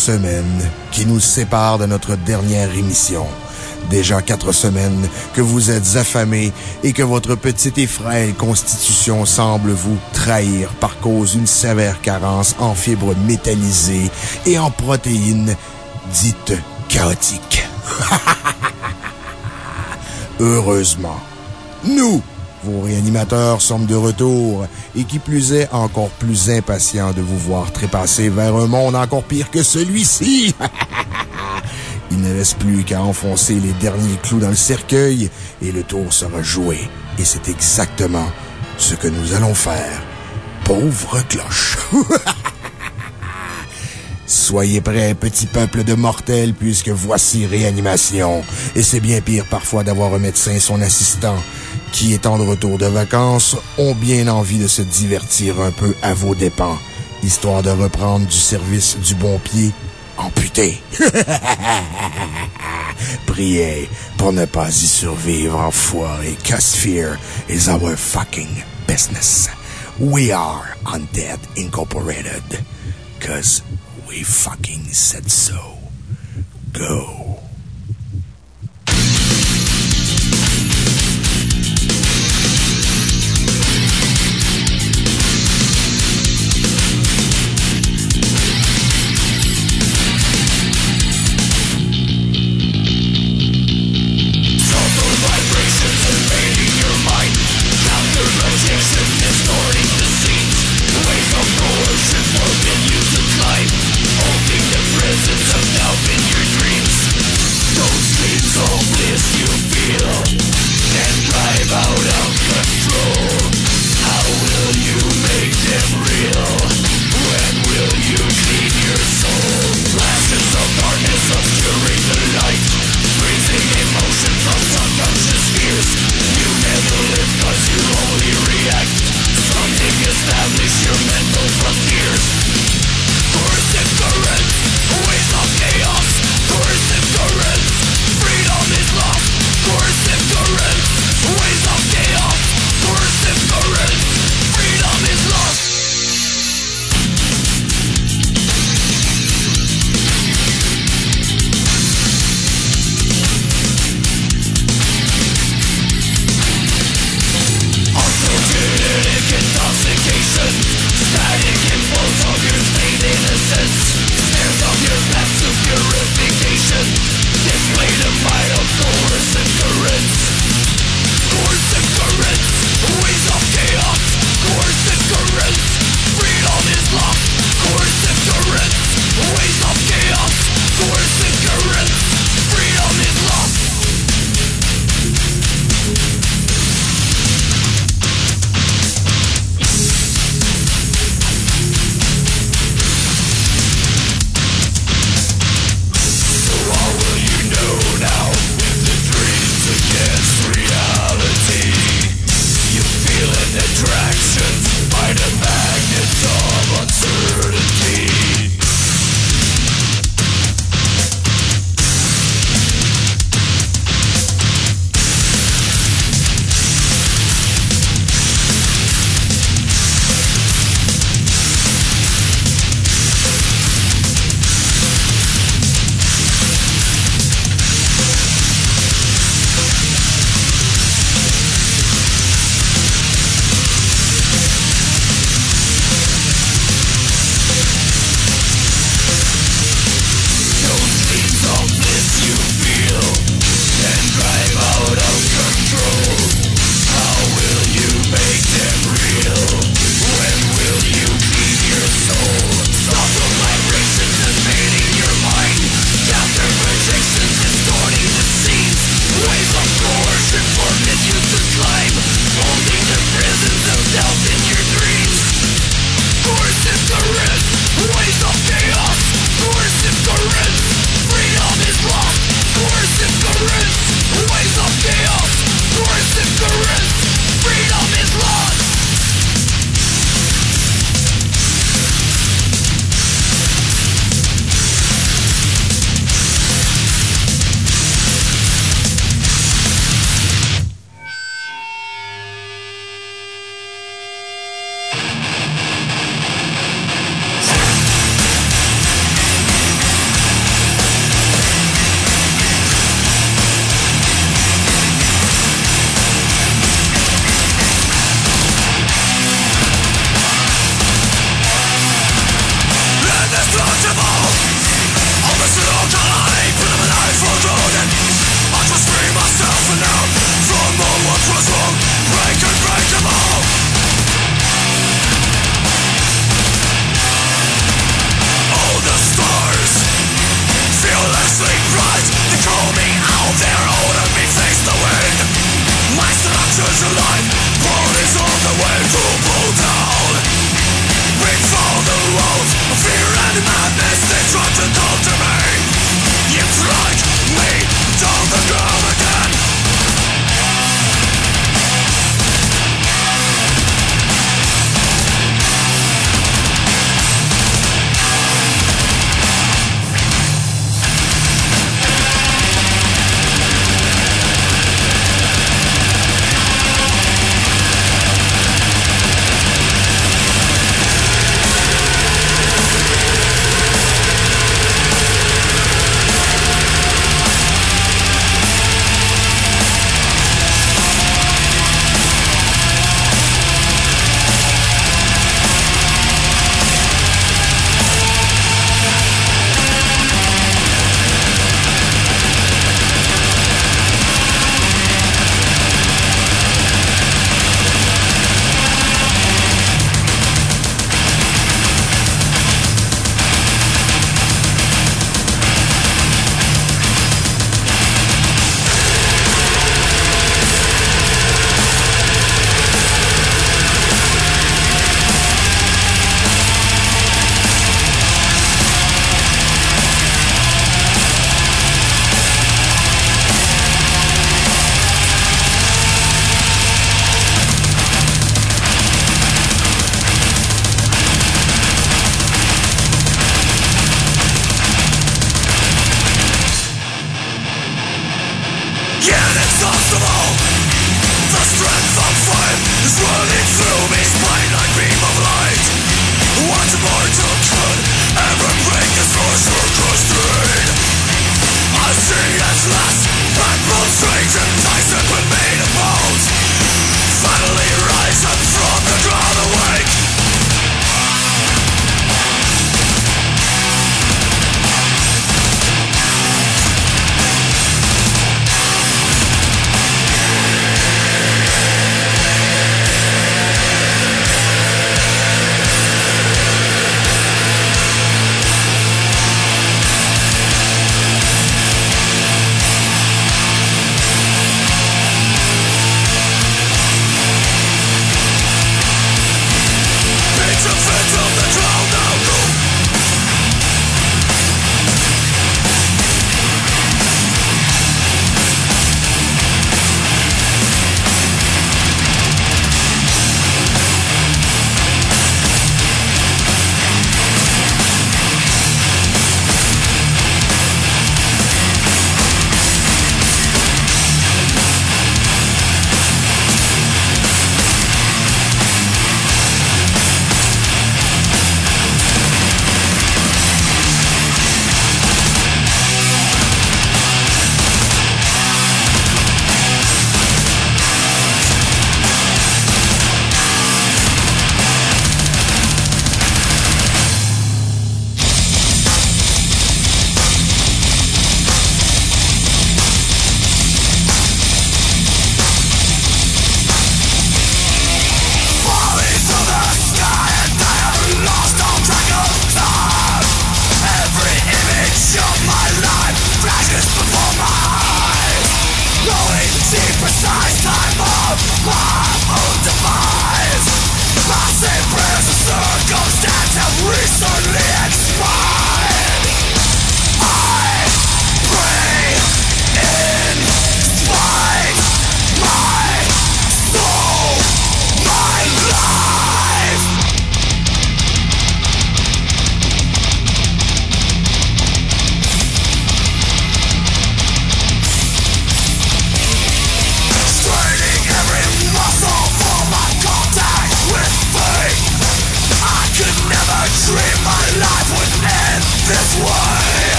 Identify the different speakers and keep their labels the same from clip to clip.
Speaker 1: semaines qui nous séparent de notre dernière émission. Déjà quatre semaines que vous êtes affamés et que votre petite et frêle constitution semble vous trahir par cause d'une sévère carence en fibres métallisées et en protéines dites chaotiques. Heureusement, nous, réanimateurs sommes de retour et qui plus est encore plus impatients de vous voir trépasser vers un monde encore pire que celui-ci. Il ne reste plus qu'à enfoncer les derniers clous dans le cercueil et le tour sera joué. Et c'est exactement ce que nous allons faire. Pauvre cloche. Soyez prêts, petit peuple de mortels, puisque voici réanimation. Et c'est bien pire parfois d'avoir un médecin et son assistant qui, étant de retour de vacances, ont bien envie de se divertir un peu à vos dépens, histoire de reprendre du service du bon pied amputé. Priez pour ne pas y survivre, enfoiré, cause fear is our fucking business. We are Undead Incorporated, cause we fucking said so. Go.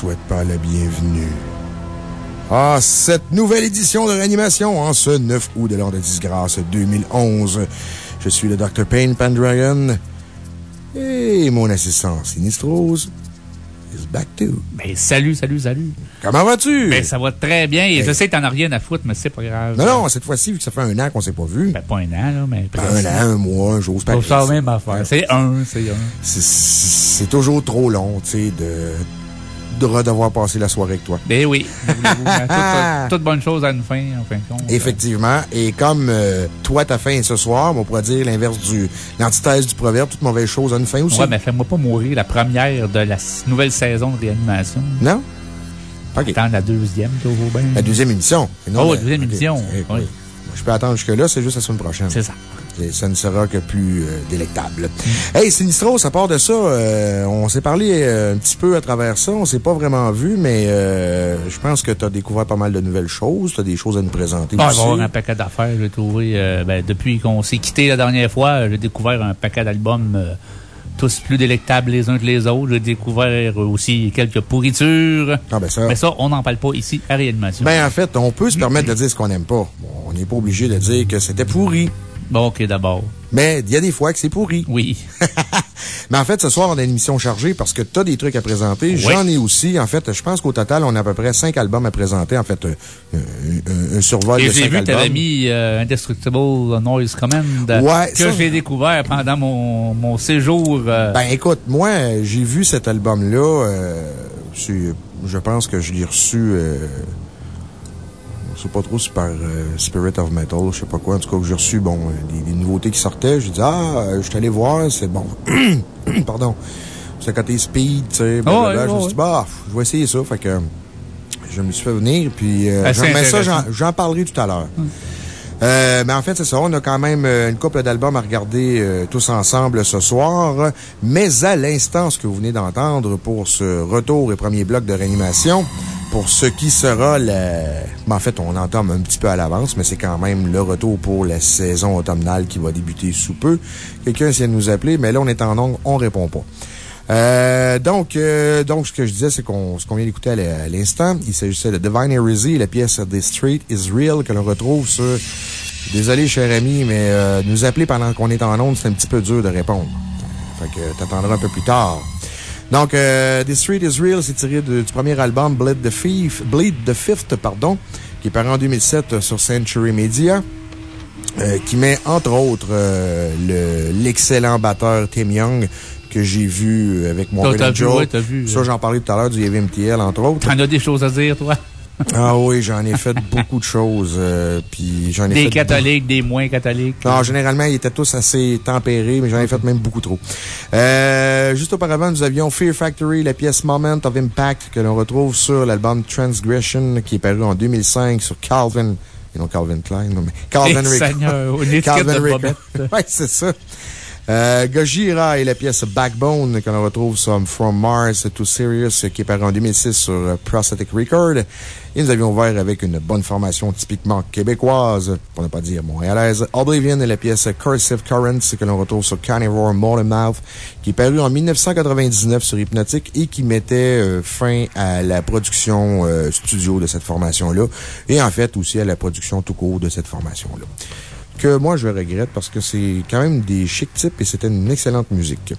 Speaker 1: Souhaite pas la bienvenue Ah, cette nouvelle édition de réanimation en ce 9 août de l'an de disgrâce 2011. Je suis le Dr. Payne Pendragon et mon assistant Sinistrose is back too.
Speaker 2: Ben, salut, salut, salut.
Speaker 1: Comment vas-tu?
Speaker 2: Ben, ça va très bien. Et je sais que t'en as rien à foutre, mais c'est pas grave.
Speaker 1: Non, non, cette fois-ci, vu que ça fait un an qu'on s'est pas vu.
Speaker 2: Ben, pas un an, là, mais
Speaker 1: Un an, un mois, un jour, c'est
Speaker 2: pas ça même affaire. C'est un, c'est un.
Speaker 1: C'est toujours trop long, tu sais, de de devoir passer la soirée avec toi.
Speaker 2: Ben oui. toute, bonne chose a une fin, en fin de compte.
Speaker 1: Effectivement. Et comme euh, toi, ta fin est ce soir, on pourrait dire l'inverse du, l'antithèse du proverbe, toute mauvaise chose a une fin aussi.
Speaker 2: Ouais, mais fais-moi pas mourir la première de la nouvelle saison de réanimation.
Speaker 1: Non?
Speaker 2: OK. Attends, la deuxième, toujours bien.
Speaker 1: La deuxième émission.
Speaker 2: oh, la deuxième émission. Oui.
Speaker 1: Je peux attendre jusque-là, c'est juste la semaine prochaine.
Speaker 2: C'est ça
Speaker 1: ça ne sera que plus euh, délectable. Hey, Sinistro, à part de ça, euh, on s'est parlé euh, un petit peu à travers ça. On s'est pas vraiment vu, mais je pense que tu as découvert pas mal de nouvelles choses. Tu as des choses à nous présenter
Speaker 2: ah,
Speaker 1: aussi.
Speaker 2: avoir un paquet d'affaires. J'ai trouvé, ben, depuis qu'on s'est quitté la dernière fois, j'ai découvert un paquet d'albums tous plus délectables les uns que les autres. J'ai découvert aussi quelques pourritures.
Speaker 1: Ah, ben ça.
Speaker 2: Mais ça, on n'en parle pas ici à Réanimation.
Speaker 1: Ben, en fait, on peut se permettre de dire ce qu'on n'aime pas. on n'est pas obligé de dire que c'était pourri.
Speaker 2: Bon, OK, d'abord.
Speaker 1: Mais il y a des fois que c'est pourri.
Speaker 2: Oui.
Speaker 1: Mais en fait, ce soir, on a une émission chargée parce que tu as des trucs à présenter. J'en ai aussi. En fait, je pense qu'au total, on a à peu près cinq albums à présenter. En fait, un, un, survol de cinq albums.
Speaker 2: j'ai vu que tu avais mis euh, Indestructible Noise Command.
Speaker 1: Ouais,
Speaker 2: que j'ai découvert pendant mon, mon séjour. Euh,
Speaker 1: ben, écoute, moi, j'ai vu cet album-là. Euh, je pense que je l'ai reçu sais pas trop si par euh, Spirit of Metal, je sais pas quoi. En tout cas, j'ai reçu, bon, euh, des, nouveautés qui sortaient. J'ai dit, ah, euh, je suis allé voir, c'est bon. Pardon. C'est côté speed, tu sais. Oh, je me suis dit, bah, je vais essayer ça. Fait que je me suis fait venir, puis ah, mais ça, j'en parlerai tout à l'heure. Hum. mais en fait, c'est ça. On a quand même une couple d'albums à regarder tous ensemble ce soir. Mais à l'instant, ce que vous venez d'entendre pour ce retour et premier bloc de réanimation, pour ce qui sera le... Ben, en fait, on entame un petit peu à l'avance, mais c'est quand même le retour pour la saison automnale qui va débuter sous peu. Quelqu'un essaie de nous appeler, mais là, on est en ongle, on répond pas. Euh, donc, euh, donc, ce que je disais, c'est qu'on, ce qu'on vient d'écouter à l'instant, il s'agissait de Divine Heresy, la pièce The Street is Real, que l'on retrouve sur, désolé, cher ami, mais euh, nous appeler pendant qu'on est en onde, c'est un petit peu dur de répondre. Fait que t'attendras un peu plus tard. Donc, euh, The Street is Real, c'est tiré du premier album Bleed the, Fifth, Bleed the Fifth, pardon, qui est paru en 2007 sur Century Media. Euh, qui met entre autres euh, l'excellent batteur Tim Young que j'ai vu avec mon
Speaker 2: Joe. vu,
Speaker 1: Ça, j'en parlais tout à l'heure du EVMTL, entre autres.
Speaker 2: T'en as des choses à dire, toi?
Speaker 1: Ah oui, j'en ai fait beaucoup de choses. Euh, puis j'en ai
Speaker 2: des catholiques, des moins catholiques.
Speaker 1: Non, généralement, ils étaient tous assez tempérés, mais j'en ai fait même beaucoup trop. Euh, juste auparavant, nous avions Fear Factory, la pièce Moment of Impact que l'on retrouve sur l'album Transgression qui est paru en 2005 sur Calvin. Et non Calvin Klein, non, mais Calvin
Speaker 2: Rick. Calvin Rick.
Speaker 1: ouais, c'est ça. Euh, Gojira et la pièce Backbone qu'on retrouve sur From Mars to Serious qui est paru en 2006 sur euh, Prosthetic Record. Et nous avions ouvert avec une bonne formation typiquement québécoise, pour ne pas dire montréalaise, Oblivion et la pièce Cursive Currents que l'on retrouve sur Carnivore Mouth qui est paru en 1999 sur Hypnotic et qui mettait euh, fin à la production studio de cette formation-là et en fait aussi à la production tout court de cette formation-là que moi je regrette parce que c'est quand même des chics types et c'était une excellente musique.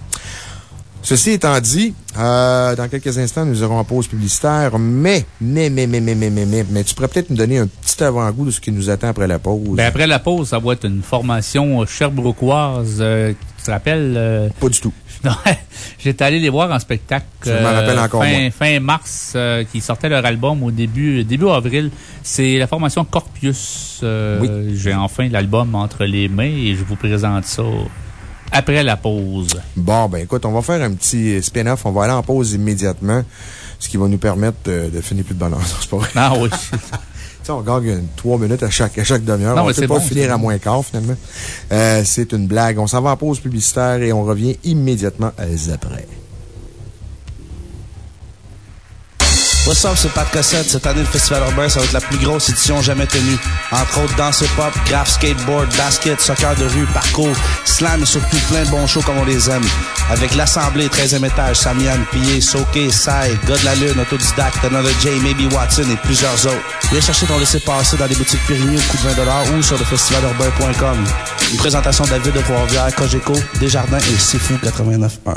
Speaker 1: Ceci étant dit, euh, dans quelques instants, nous aurons en pause publicitaire, mais, mais, mais, mais, mais, mais, mais, mais, tu pourrais peut-être nous donner un petit avant-goût de ce qui nous attend après la pause.
Speaker 2: Ben, après la pause, ça va être une formation sherbrookeoise, euh, tu te rappelles? Euh,
Speaker 1: Pas du tout.
Speaker 2: J'étais allé les voir en spectacle. fin, fin, mars, qui sortait leur album au début, début avril. C'est la formation Corpius. oui. J'ai enfin l'album entre les mains et je vous présente ça après la pause.
Speaker 1: Bon, ben écoute, on va faire un petit spin-off. On va aller en pause immédiatement, ce qui va nous permettre de, finir plus de bonheur. C'est pas vrai.
Speaker 2: Ah oui.
Speaker 1: On gagne trois minutes à chaque, à chaque demi-heure. On ne peut pas finir à moins quart, finalement. Euh, c'est une blague. On s'en va en pause publicitaire et on revient immédiatement après.
Speaker 3: What's up, c'est Pat Cossette. Cette année, le Festival Urbain, ça va être la plus grosse édition jamais tenue. Entre autres, danse pop, graph, skateboard, basket, soccer de rue, parcours, slam et surtout plein de bons shows comme on les aime. Avec l'Assemblée, 13e étage, Samian, Pillé, Soké, Sai, God de la Lune, Autodidacte, Another J, Maybe Watson et plusieurs autres. Viens chercher ton laissez-passer dans les boutiques Périgny au coût de 20 ou sur le. Une présentation de la ville de Trois-Rivières, Cogeco, Desjardins et Fou 89.1.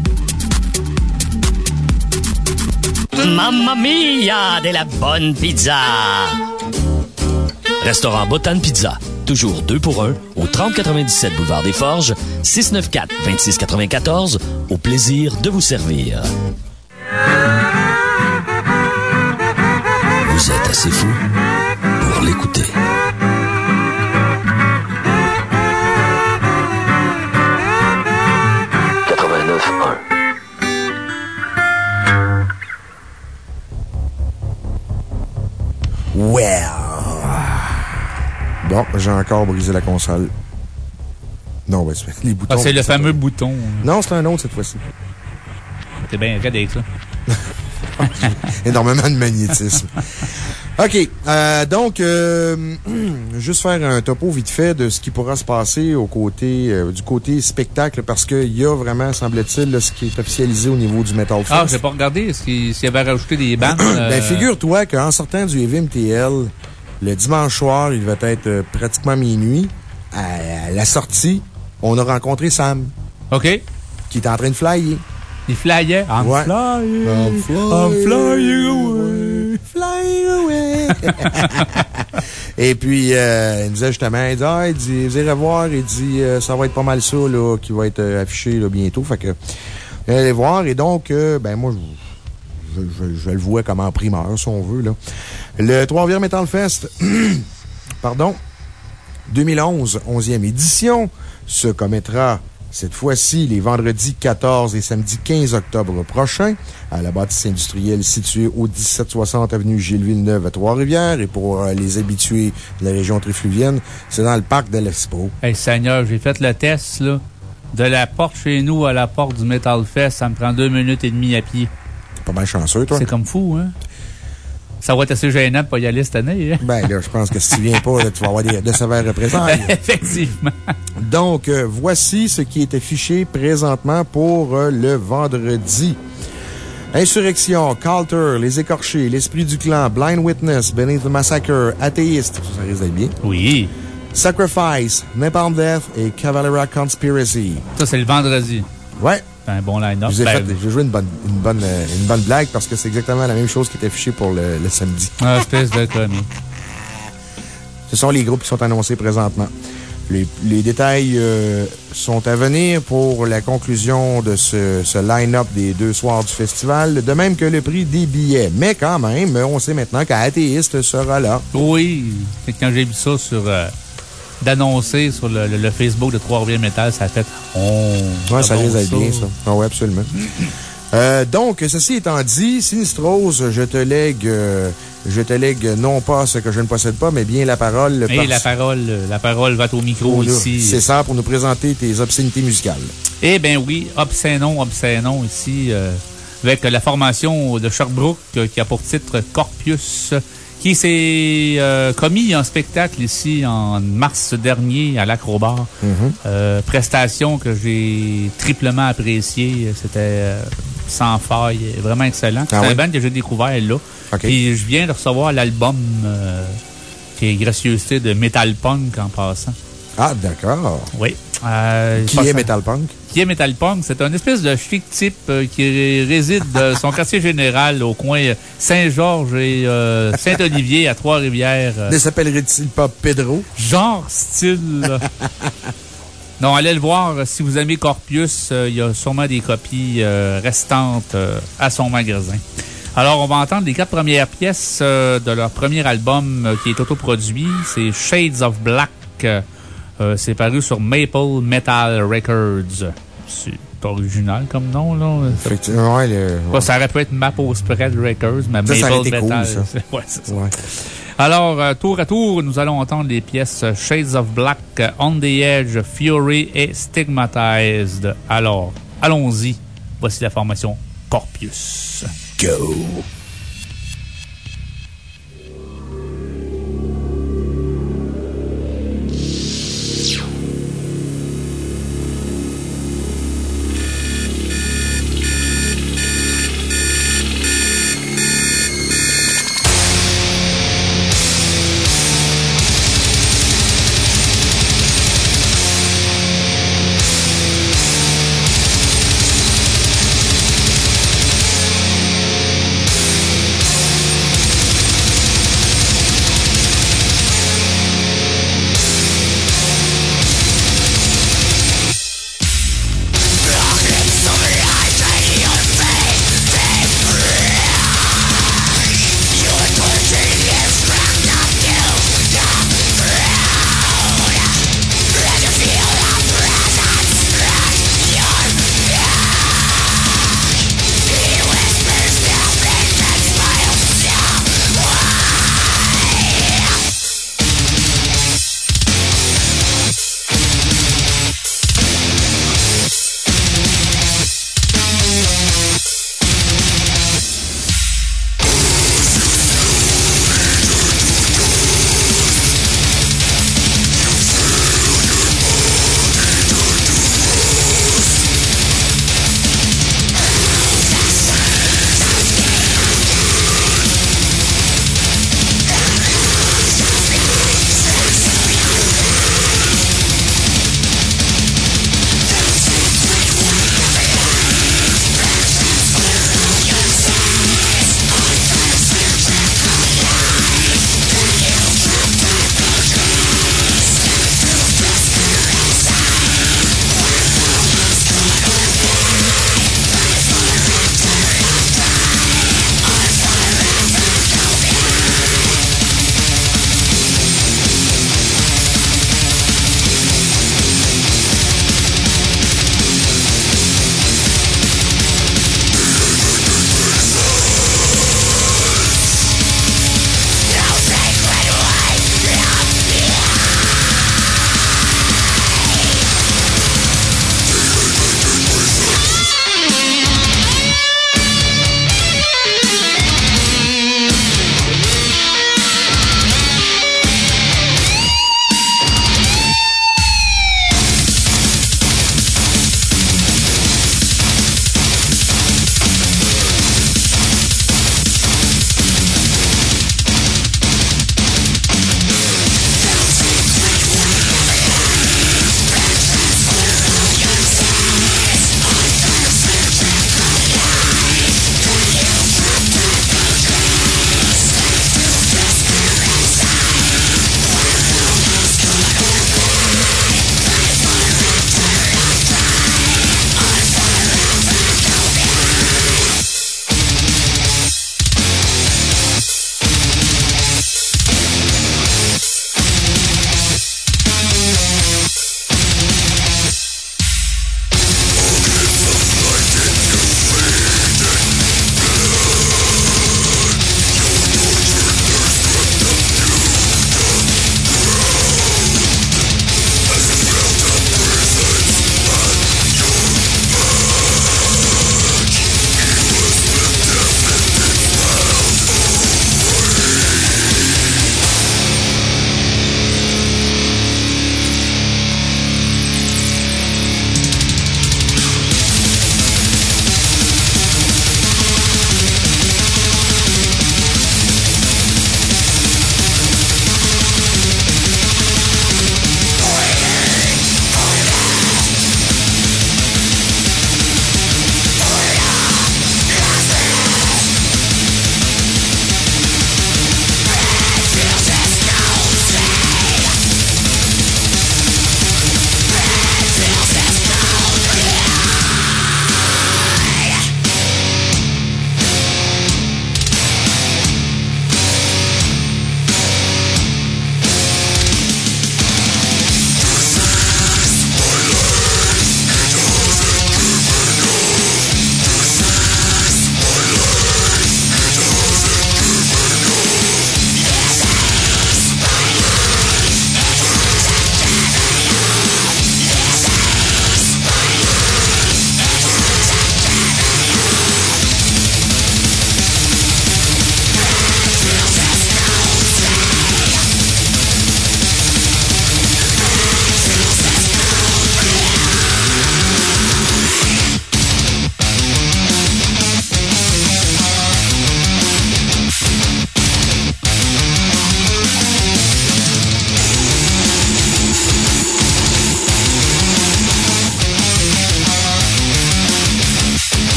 Speaker 4: Mamma mia, de la bonne pizza!
Speaker 5: Restaurant Botan Pizza. Toujours 2 pour 1 au 3097 Boulevard des Forges, 694-2694. Au plaisir de vous servir. Vous êtes assez fou pour l'écouter.
Speaker 1: Well. Bon, j'ai encore brisé la console. Non, ben, c'est les boutons.
Speaker 2: Ah, c'est le fameux bouton.
Speaker 1: Non, c'est un autre cette fois-ci.
Speaker 2: T'es bien raide avec ça.
Speaker 1: Énormément de magnétisme. OK. Euh, donc, euh, juste faire un topo vite fait de ce qui pourra se passer au côté, euh, du côté spectacle, parce qu'il y a vraiment, semble-t-il, ce qui est officialisé au niveau du Metal Fest.
Speaker 2: Ah, j'ai pas regardé. S'il y avait rajouté des bandes.
Speaker 1: ben, figure-toi qu'en sortant du EVMTL, le dimanche soir, il va être euh, pratiquement minuit. À la sortie, on a rencontré Sam.
Speaker 2: OK.
Speaker 1: Qui est en train de flyer.
Speaker 2: Il flyait. I'm
Speaker 1: ouais.
Speaker 2: flying.
Speaker 1: I'm flying. away. Flying away. Et puis, euh, il nous disait justement, il dit, ah, il dit, vous irez voir, il dit, euh, ça va être pas mal ça, là, qui va être euh, affiché, bientôt. Fait que, allez voir. Et donc, ben, moi, je, je, je, le vois comme en primeur, si on veut, là. Le Trois-Rivières Metal Fest, pardon, 2011, 11e édition, se commettra cette fois-ci les vendredis 14 et samedi 15 octobre prochains à la bâtisse industrielle située au 1760 avenue Gilles Villeneuve à Trois-Rivières. Et pour euh, les habitués de la région trifluvienne, c'est dans le parc de l'Expo.
Speaker 2: Hey, Seigneur, j'ai fait le test, là. De la porte chez nous à la porte du Metal Fest, ça me prend deux minutes et demie à pied.
Speaker 1: T'es pas mal chanceux, toi.
Speaker 2: C'est comme fou, hein? Ça va être assez gênant de pas y aller cette année. Hein?
Speaker 1: Ben, là, je pense que si tu viens pas, tu vas avoir des, de sévères représailles.
Speaker 2: Effectivement.
Speaker 1: Donc, euh, voici ce qui est affiché présentement pour euh, le vendredi. Insurrection, Calter, Les Écorchés, L'Esprit du Clan, Blind Witness, Beneath the Massacre, Athéiste, ça risque d'être bien.
Speaker 2: Oui.
Speaker 1: Sacrifice, Napalm Death et Cavalera Conspiracy.
Speaker 2: Ça, c'est le vendredi.
Speaker 1: Ouais.
Speaker 2: C'est un bon line-up.
Speaker 1: J'ai ben, joué une bonne, une, bonne, une bonne blague parce que c'est exactement la même chose qui est affichée pour le, le samedi.
Speaker 2: Ah, espèce de connerie.
Speaker 1: Ce sont les groupes qui sont annoncés présentement. Les, les détails euh, sont à venir pour la conclusion de ce, ce line-up des deux soirs du festival, de même que le prix des billets. Mais quand même, on sait maintenant qu'Athéiste sera là.
Speaker 2: Oui. Quand j'ai vu ça sur. Euh, d'annoncer sur le, le, le, Facebook de Trois-Rivières Metal, ça a fait. Oh,
Speaker 1: ouais, ça risque d'être bien, ça. Ah, oui, absolument. Euh, donc, ceci étant dit, Sinistrose, je te lègue, euh, je te lègue non pas ce que je ne possède pas, mais bien la parole.
Speaker 2: Et la parole, la parole va au micro
Speaker 1: oh,
Speaker 2: ici.
Speaker 1: C'est ça pour nous présenter tes obscénités musicales.
Speaker 2: Eh bien oui, obscénon, obscénon ici, euh, avec la formation de Sherbrooke qui a pour titre Corpius qui s'est euh, commis en spectacle ici en mars dernier à l'Acrobar.
Speaker 1: Mm -hmm.
Speaker 2: euh, prestation que j'ai triplement appréciée. C'était euh, sans faille, vraiment excellent. C'est ah oui? un band que j'ai découvert là.
Speaker 1: Okay.
Speaker 2: Puis je viens de recevoir l'album qui est gracieuseté de Metal Punk en passant.
Speaker 1: Ah, d'accord.
Speaker 2: Oui.
Speaker 1: qui est Metal Punk?
Speaker 2: Qui est Metal Punk? C'est un espèce de chic type qui réside son quartier général au coin Saint-Georges et Saint-Olivier à Trois-Rivières.
Speaker 1: Ne s'appellerait-il pas Pedro?
Speaker 2: Genre style. Non, allez le voir. Si vous aimez Corpius, euh, il y a sûrement des copies euh, restantes euh, à son magasin. Alors, on va entendre les quatre premières pièces de leur premier album qui est autoproduit. C'est Shades of Black. C'est paru sur Maple Metal Records. C'est original comme nom, là.
Speaker 1: Effectivement,
Speaker 2: Ça aurait pu être Maple Spread Records, mais Maple Metal.
Speaker 1: ouais,
Speaker 2: c'est ça. Alors, euh, tour à tour, nous allons entendre les pièces Shades of Black, On the Edge, Fury et Stigmatized. Alors, allons-y. Voici la formation Corpius.
Speaker 1: Go!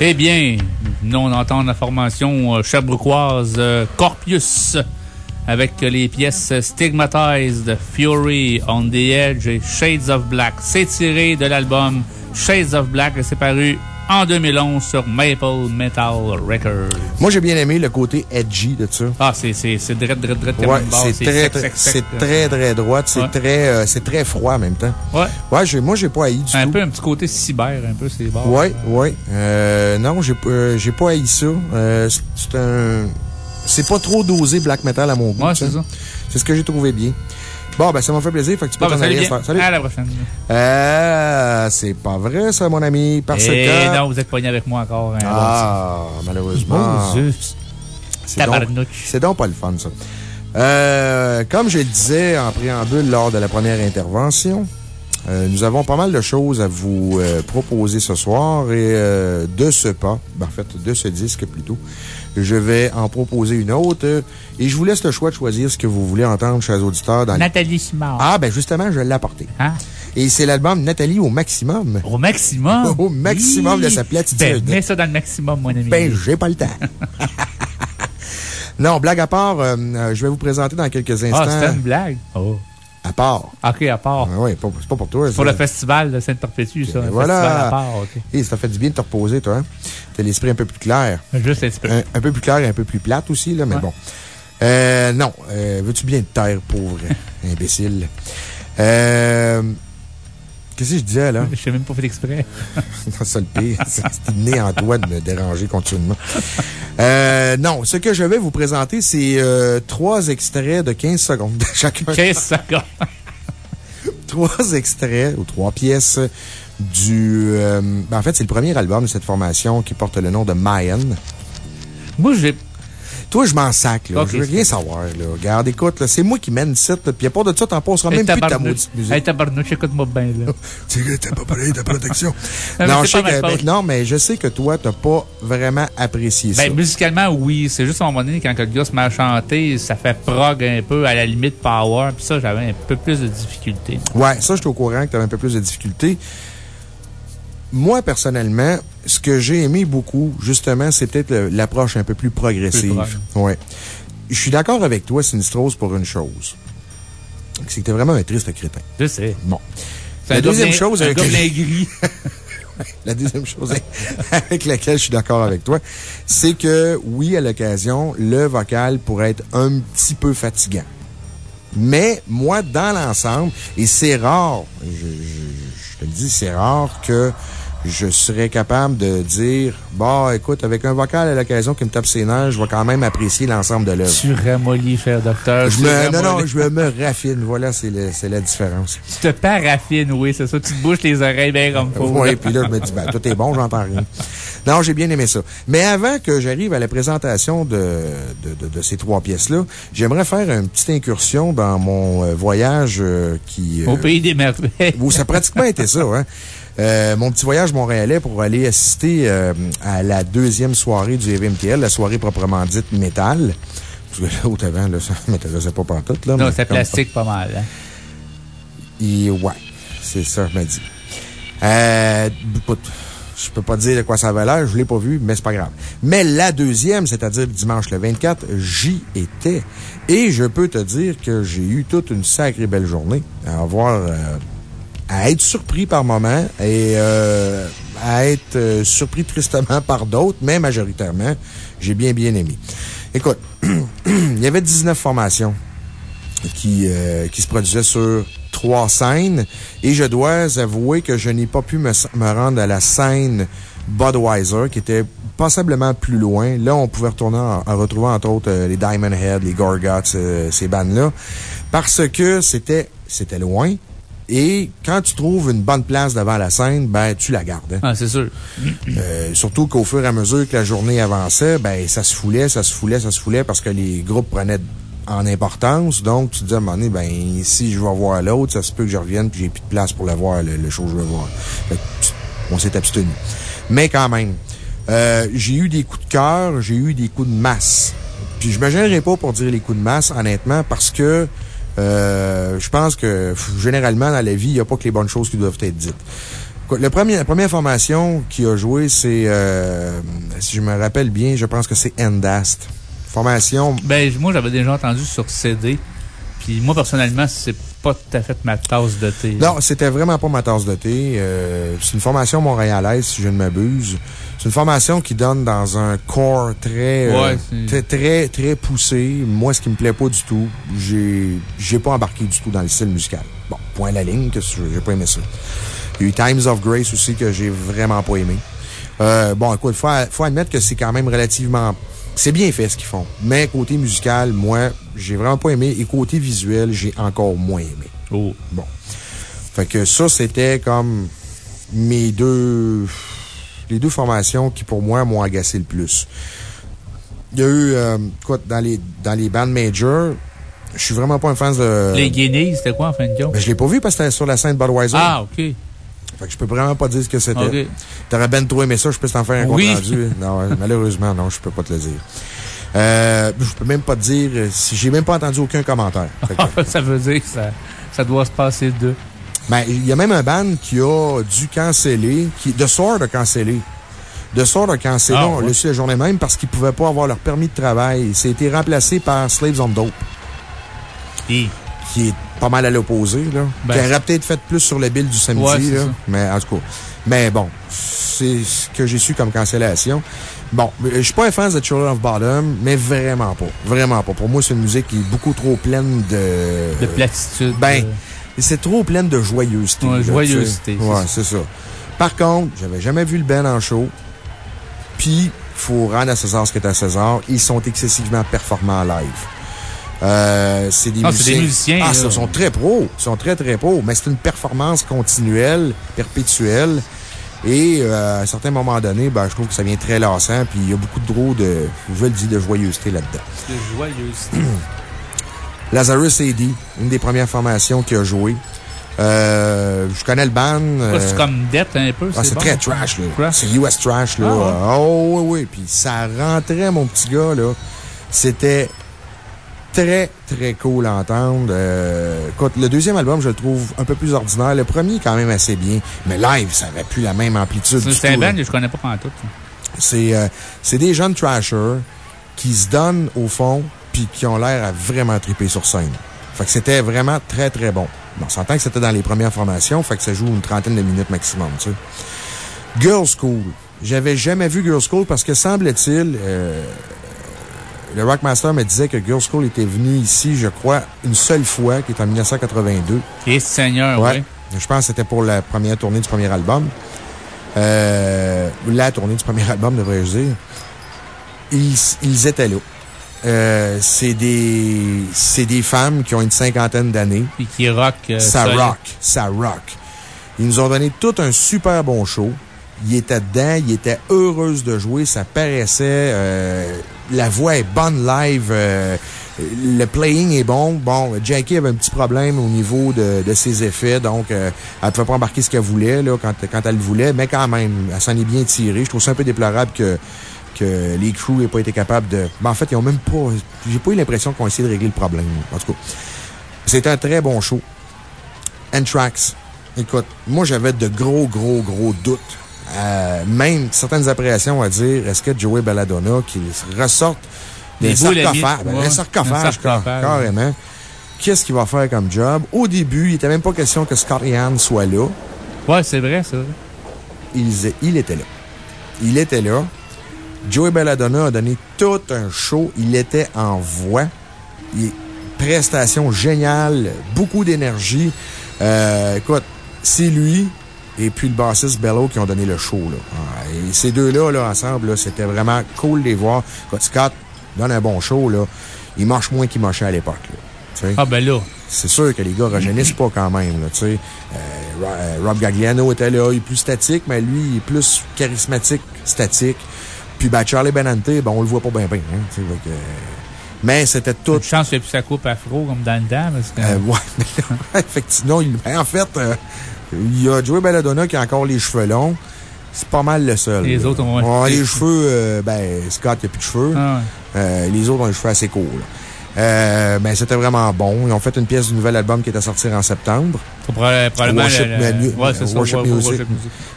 Speaker 2: Eh bien, nous, on entend la formation chabrouquoise Corpius avec les pièces Stigmatized, Fury, On the Edge et Shades of Black. C'est tiré de l'album Shades of Black et c'est paru en 2011 sur Maple Metal Records.
Speaker 1: Moi, j'ai bien aimé le côté edgy de ça.
Speaker 2: Ah, c'est, très, très, très,
Speaker 1: ouais, c'est très, très, c'est très, très droite. C'est très, euh, c'est très froid en même temps.
Speaker 2: Ouais.
Speaker 1: Ouais, moi, j'ai pas haï du
Speaker 2: tout. Un peu un petit côté cyber, un peu, c'est bon.
Speaker 1: Ouais, ouais. Euh, non, j'ai, euh, j'ai pas haï ça. Euh, c'est un, c'est pas trop dosé black metal à mon goût.
Speaker 2: Ouais, c'est ça.
Speaker 1: C'est ce que j'ai trouvé bien. Bon, ben, ça m'a fait plaisir. Fait que tu peux
Speaker 2: t'en aller.
Speaker 1: Salut.
Speaker 2: À la prochaine.
Speaker 1: Euh, c'est pas vrai, ça, mon ami. Parce
Speaker 2: eh
Speaker 1: que.
Speaker 2: non, vous êtes pogné avec moi encore. Hein,
Speaker 1: ah, malheureusement. C'est donc, c'est donc pas le fun, ça. Euh, comme je le disais en préambule lors de la première intervention, euh, nous avons pas mal de choses à vous euh, proposer ce soir et euh, de ce pas, ben, en fait, de ce disque plutôt, je vais en proposer une autre. Et je vous laisse le choix de choisir ce que vous voulez entendre, chers auditeurs. Dans
Speaker 2: Nathalie Simard.
Speaker 1: Ah, ben justement, je l'ai apporté.
Speaker 2: Hein?
Speaker 1: Et c'est l'album Nathalie au maximum.
Speaker 2: Au maximum?
Speaker 1: au maximum de sa platitude.
Speaker 2: Ben, mets ça dans le maximum, mon ami.
Speaker 1: Ben, j'ai pas le temps. non, blague à part, euh, euh, je vais vous présenter dans quelques instants.
Speaker 2: Ah, c'est une blague? Oh.
Speaker 1: À part.
Speaker 2: OK, à part.
Speaker 1: Ah oui, c'est pas pour toi.
Speaker 2: C'est pour le festival de Sainte-Perpétue, ça.
Speaker 1: Voilà.
Speaker 2: Festival à part, OK.
Speaker 1: Et ça fait du bien de te reposer, toi. Hein? T'as l'esprit un peu plus clair.
Speaker 2: Juste un petit peu.
Speaker 1: Un, peu plus clair et un peu plus plate aussi, là, mais bon. Euh, non. Euh, veux-tu bien te taire, pauvre imbécile? Euh. Qu'est-ce que je disais, là?
Speaker 2: Je sais même pas fait exprès.
Speaker 1: c'est ça le pire. C'est né en toi de me déranger continuellement. Euh, non, ce que je vais vous présenter, c'est euh, trois extraits de 15 secondes de chacun.
Speaker 2: 15 secondes.
Speaker 1: trois extraits ou trois pièces du. Euh, ben, en fait, c'est le premier album de cette formation qui porte le nom de Mayan.
Speaker 2: Moi, j'ai
Speaker 1: toi, je m'en sac, là. je veux rien savoir, là. Regarde, écoute, c'est moi qui mène site, puis il a pas de ça, t'en passeras même plus de ta maudite musique.
Speaker 2: Hey, tabarnouche, écoute-moi bien, là.
Speaker 1: tu t'es pas prêt, ta protection. non, je sais que, ben, non, mais je sais que toi, t'as pas vraiment apprécié ben,
Speaker 2: ça. Ben, musicalement, oui. C'est juste à un moment donné, quand le gars se met à chanter, ça fait prog un peu, à la limite power, puis ça, j'avais un peu plus de difficultés.
Speaker 1: Ouais, ça, je suis au courant que t'avais un peu plus de difficultés. Moi, personnellement, ce que j'ai aimé beaucoup, justement, c'est peut-être l'approche un peu plus progressive. ouais. Je suis d'accord avec toi, Sinistros, pour une chose. C'est que t'es vraiment un triste crétin.
Speaker 2: Je sais.
Speaker 1: Bon. La deuxième chose
Speaker 2: avec gris.
Speaker 1: La deuxième chose avec laquelle je suis d'accord avec toi, c'est que, oui, à l'occasion, le vocal pourrait être un petit peu fatigant. Mais, moi, dans l'ensemble, et c'est rare, je, je te le dis, c'est rare que je serais capable de dire, bon, écoute, avec un vocal à l'occasion qui me tape ses nerfs, je vais quand même apprécier l'ensemble de l'œuvre.
Speaker 2: Tu ramollis, cher docteur.
Speaker 1: Je me, non, non, je me raffine. Voilà, c'est la différence.
Speaker 2: Tu te paraffines, oui, c'est ça. Tu te bouches les oreilles bien comme faut.
Speaker 1: Oui, puis là, je me dis, ben, tout est bon, j'entends rien. Non, j'ai bien aimé ça. Mais avant que j'arrive à la présentation de, de, de, ces trois pièces-là, j'aimerais faire une petite incursion dans mon euh, voyage euh, qui...
Speaker 2: Au pays des merveilles.
Speaker 1: Où ça a pratiquement été ça, hein. Euh, mon petit voyage montréalais pour aller assister euh, à la deuxième soirée du EVMTL, la soirée proprement dite métal. Parce que l'autre avant, là, ça ne m'intéressait pas pantoute, là.
Speaker 2: Non, c'est plastique pas mal, hein.
Speaker 1: Et ouais, c'est ça, je me dis. Euh, je peux pas dire de quoi ça avait l'air, je l'ai pas vu, mais c'est pas grave. Mais la deuxième, c'est-à-dire dimanche le 24, j'y étais. Et je peux te dire que j'ai eu toute une sacrée belle journée à avoir euh, à être surpris par moments et euh, à être euh, surpris tristement par d'autres, mais majoritairement, j'ai bien, bien aimé. Écoute, il y avait 19 formations qui, euh, qui se produisaient sur trois scènes et je dois avouer que je n'ai pas pu me, me, rendre à la scène Budweiser qui était passablement plus loin. Là, on pouvait retourner en, retrouver entre autres les Diamond Head, les Gorgots, ces bandes-là, parce que c'était c'était loin. Et quand tu trouves une bonne place devant la scène, ben, tu la gardes. Hein.
Speaker 2: Ah, c'est sûr.
Speaker 1: Euh, surtout qu'au fur et à mesure que la journée avançait, ben, ça se foulait, ça se foulait, ça se foulait parce que les groupes prenaient en importance. Donc, tu te dis à un moment donné, ben, si je vais voir l'autre, ça se peut que je revienne puis j'ai plus de place pour le voir, le, show que je veux voir. on s'est abstenu. Mais quand même, euh, j'ai eu des coups de cœur, j'ai eu des coups de masse. Puis je me gênerai pas pour dire les coups de masse, honnêtement, parce que euh, je pense que généralement dans la vie, il n'y a pas que les bonnes choses qui doivent être dites. La première, la première formation qui a joué, c'est, euh, si je me rappelle bien, je pense que c'est Endast. Formation.
Speaker 2: Ben, moi, j'avais déjà entendu sur CD. Puis moi, personnellement, c'est pas tout à fait ma tasse de thé.
Speaker 1: Non, c'était vraiment pas ma tasse de thé. Euh, c'est une formation montréalaise, si je ne m'abuse. C'est une formation qui donne dans un corps très, euh, très, très, très poussé. Moi, ce qui me plaît pas du tout, j'ai, j'ai pas embarqué du tout dans le style musical. Bon, point à la ligne, que j'ai pas aimé ça. Il y a eu Times of Grace aussi que j'ai vraiment pas aimé. Euh, bon, écoute, faut, faut admettre que c'est quand même relativement c'est bien fait ce qu'ils font. Mais côté musical, moi, j'ai vraiment pas aimé. Et côté visuel, j'ai encore moins aimé.
Speaker 2: Oh.
Speaker 1: Bon. Fait que ça, c'était comme mes deux, les deux formations qui, pour moi, m'ont agacé le plus. Il y a eu, euh, quoi, dans les, dans les bands majors, je suis vraiment pas un fan de.
Speaker 2: Les Guineas, c'était quoi en fin de compte?
Speaker 1: Ben, je l'ai pas vu parce que c'était sur la scène Budweiser.
Speaker 2: Ah, OK.
Speaker 1: Fait que je peux vraiment pas dire ce que c'était. T'aurais bien trop aimé ça, je peux t'en faire un compte rendu. Non, malheureusement, non, je peux pas te le dire. Euh, je peux même pas te dire, si j'ai même pas entendu aucun commentaire.
Speaker 2: ça veut dire que ça, ça doit se passer deux.
Speaker 1: Ben, il y a même un band qui a dû canceller, qui, de Sword a cancellé. De Sword a cancellé, ah, on le su la journée même parce qu'ils pouvaient pas avoir leur permis de travail. A été remplacé par Slaves on Dope.
Speaker 2: Et?
Speaker 1: Qui est pas mal à l'opposé, là. Ben, qui aurait peut-être fait plus sur le bill du samedi, là. Mais, en tout cas. Mais bon, c'est ce que j'ai su comme cancellation. Bon, je suis pas un fan de Children of Bottom, mais vraiment pas. Vraiment pas. Pour moi, c'est une musique qui est beaucoup trop pleine de.
Speaker 2: De platitude.
Speaker 1: Ben, c'est trop pleine de joyeuseté.
Speaker 2: Ouais, joyeuseté.
Speaker 1: Ouais, c'est ça. Par contre, j'avais jamais vu le Ben en show. Puis, faut rendre à César ce qui est à César. Ils sont excessivement performants en live. Euh, c'est des,
Speaker 2: ah, des, musiciens.
Speaker 1: Ah, ils sont très pros. Ils sont très, très pros. Mais c'est une performance continuelle, perpétuelle. Et euh, à un certain moment donné, ben, je trouve que ça vient très lassant. Puis il y a beaucoup de drôle de, je le dire, de joyeuseté là-dedans.
Speaker 2: De joyeuseté.
Speaker 1: Lazarus AD, une des premières formations qui a joué. Euh, je connais le band.
Speaker 2: c'est comme Death un peu?
Speaker 1: Ah, c'est très trash, là. C'est US trash, là. Ah, oh, oui, oui. Puis ça rentrait, mon petit gars, là. C'était très, très cool à entendre. Euh, écoute, le deuxième album, je le trouve un peu plus ordinaire. Le premier, quand même assez bien. Mais live, ça n'avait plus la même amplitude.
Speaker 2: C'est un band que je connais pas en tout.
Speaker 1: C'est euh, des jeunes trashers qui se donnent au fond puis qui ont l'air à vraiment triper sur scène. Fait que c'était vraiment très, très bon. On s'entend que c'était dans les premières formations, fait que ça joue une trentaine de minutes maximum, tu sais. Girls School. J'avais jamais vu Girls School parce que semble-t-il, euh, le Rockmaster me disait que Girls School était venu ici, je crois, une seule fois, qui est en 1982.
Speaker 2: Et Seigneur, oui.
Speaker 1: Je pense que c'était pour la première tournée du premier album. Euh, la tournée du premier album, devrais-je dire. Ils, ils étaient là. Euh, c'est des, c'est des femmes qui ont une cinquantaine d'années.
Speaker 2: Et qui rock. Euh,
Speaker 1: ça rock. Ça rock. Ils nous ont donné tout un super bon show. Ils étaient dedans, ils étaient heureuses de jouer, ça paraissait, euh, la voix est bonne live, euh, le playing est bon. Bon, Jackie avait un petit problème au niveau de, de ses effets, donc elle ne pouvait pas embarquer ce qu'elle voulait là, quand, quand elle le voulait, mais quand même, elle s'en est bien tirée. Je trouve ça un peu déplorable que que les crews n'aient pas été capables de. Ben, en fait, ils ont même pas. J'ai pas eu l'impression qu'on essayé de régler le problème. En tout cas, c'était un très bon show. Anthrax. Écoute, moi, j'avais de gros, gros, gros doutes. Euh, même certaines appréhensions à dire est-ce que Joey Belladonna, qui ressorte des sarcophages, ben, un sarcophage, carrément, qu'est-ce qu'il va faire comme job? Au début, il n'était même pas question que Scott Ian soit là.
Speaker 2: Ouais, c'est vrai, ça.
Speaker 1: Il, il était là. Il était là. Joey Belladonna a donné tout un show. Il était en voix. Il, prestation géniale, beaucoup d'énergie. Euh, écoute, c'est lui et puis le bassiste Bello qui ont donné le show. Là. Et ces deux-là, là, ensemble, c'était vraiment cool de les voir. Écoute, Scott donne un bon show. Là. Il marche moins qu'il marchait à l'époque.
Speaker 2: Ah, ben là.
Speaker 1: C'est sûr que les gars rajeunissent pas quand même. Là, euh, euh, Rob Gagliano était là. Il est plus statique, mais lui, il est plus charismatique, statique. Puis, ben, Charlie Benante, ben, on le voit pas bien, bien. Hein, mais c'était tout. Une
Speaker 2: chance qu'il n'y a plus sa coupe afro comme dans le temps. Parce que...
Speaker 1: euh, ouais, effectivement. Il... Ben, en fait, euh, il y a Joey Belladonna qui a encore les cheveux longs. C'est pas mal le seul.
Speaker 2: Les autres ont
Speaker 1: ouais, Les cheveux, euh, ben, Scott, il n'y a plus de cheveux. Ah euh, les autres ont les cheveux assez courts. Euh, ben, c'était vraiment bon. Ils ont fait une pièce du nouvel album qui était à sortir en septembre.
Speaker 2: Probablement. Worship,
Speaker 1: Music.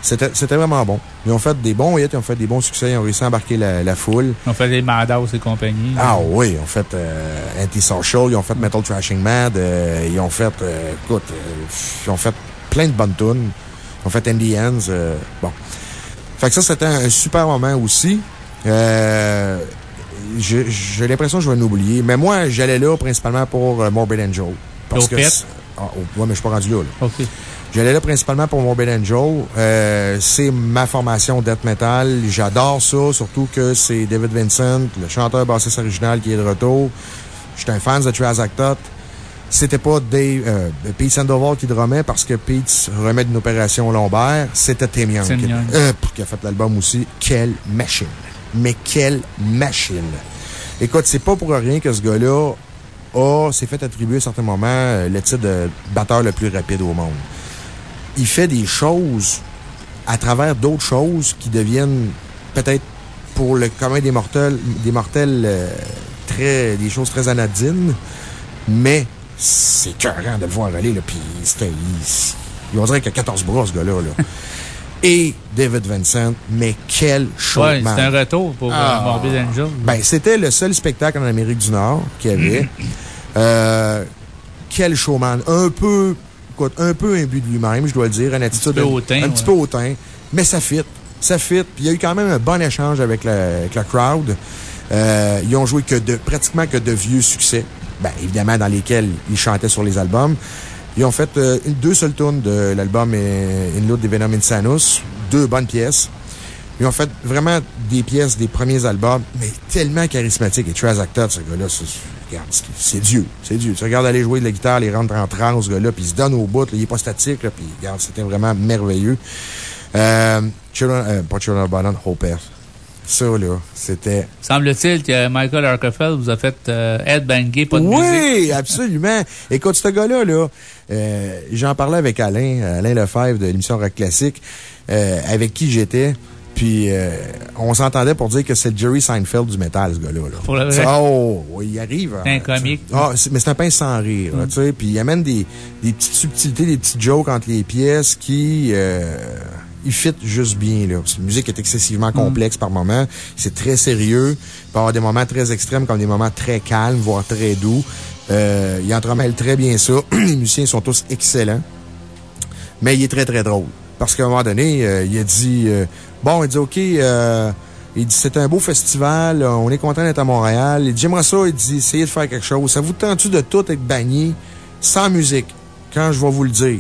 Speaker 1: C'était vraiment bon. Ils ont fait des bons hits, ils ont fait des bons succès, ils ont réussi à embarquer la, foule.
Speaker 2: Ils ont fait des Madhouse et compagnie.
Speaker 1: Ah oui, ils ont fait euh, Antisocial, ils ont fait Metal Trashing Mad, euh, ils ont fait, euh, écoute, ils ont fait plein de bonnes tunes. Ils ont fait Indians. bon. Fait que ça, c'était un super moment aussi. Euh, j'ai l'impression que je vais l'oublier. Mais moi, j'allais là principalement pour euh, Morbid Angel.
Speaker 2: Parce que.
Speaker 1: Ah, oh, ouais, mais je suis pas rendu là. J'allais là principalement pour Morbid Angel. Euh, c'est ma formation death metal. J'adore ça, surtout que c'est David Vincent, le chanteur bassiste original qui est de retour. J'étais un fan de Triazactot. C'était pas Dave, euh, Pete Sandoval qui drumait parce que Pete remet d'une opération lombaire. C'était Tim Young, qui, euh, qui a fait l'album aussi. Quelle machine! Mais quelle machine! Écoute, c'est pas pour rien que ce gars-là a, s'est fait attribuer à certains moments euh, le titre de batteur le plus rapide au monde. Il fait des choses à travers d'autres choses qui deviennent peut-être pour le commun des mortels, des euh, des choses très anodines, mais c'est cœurant de le voir aller, là, puis il, il, on dirait qu'il a 14 bras, ce gars-là, là. Et David Vincent. Mais quel showman.
Speaker 2: Ouais, c'était un retour pour euh, ah. Morbid Angel.
Speaker 1: Ben, c'était le seul spectacle en Amérique du Nord qu'il y avait. euh, quel showman. Un peu, écoute, un peu imbu de lui-même, je dois le dire. Une attitude.
Speaker 2: Un petit peu hautain.
Speaker 1: Un petit peu hautain. Mais ça fit. Ça fit. Puis il y a eu quand même un bon échange avec la, avec la crowd. Euh, ils ont joué que de, pratiquement que de vieux succès. Ben, évidemment, dans lesquels ils chantaient sur les albums. Ils ont fait euh, deux seules tournes de l'album In Load de Venom Insanus. Deux bonnes pièces. Ils ont fait vraiment des pièces des premiers albums, mais tellement charismatiques. Et Traz Actor, ce gars-là, c'est Dieu. C'est Dieu. Tu regardes aller jouer de la guitare, les rentre en trans, ce gars-là, puis il se donne au bout, il est pas statique, puis regarde, c'était vraiment merveilleux. Euh, Children, euh, pas Children of Bottom, Hope ça, là, c'était.
Speaker 2: Semble-t-il que Michael Arkefeld vous a fait euh, headbanger, pas de
Speaker 1: oui,
Speaker 2: musique.
Speaker 1: Oui, absolument. Écoute, ce gars-là, là, euh, j'en parlais avec Alain, Alain Lefebvre de l'émission Rock Classique, euh, avec qui j'étais. Puis, euh, on s'entendait pour dire que c'est Jerry Seinfeld du métal, ce gars-là. Là.
Speaker 2: Pour le vrai?
Speaker 1: Oh, il arrive.
Speaker 2: C'est un comique.
Speaker 1: Ah, mais c'est un pince sans rire, mm. tu sais. Puis, il amène des, des petites subtilités, des petites jokes entre les pièces qui, euh, il fit juste bien, là. La musique est excessivement mm. complexe par moments. C'est très sérieux. Il peut y avoir des moments très extrêmes comme des moments très calmes, voire très doux. Euh, il entremêle très bien ça. les musiciens sont tous excellents. Mais il est très, très drôle. Parce qu'à un moment donné, euh, il a dit, euh, bon, il dit, OK, il dit, c'est un beau festival, on est content d'être à Montréal. Il dit, j'aimerais ça, il dit, essayez de faire quelque chose. Ça vous tente-tu de tout être banni sans musique? Quand je vais vous le dire.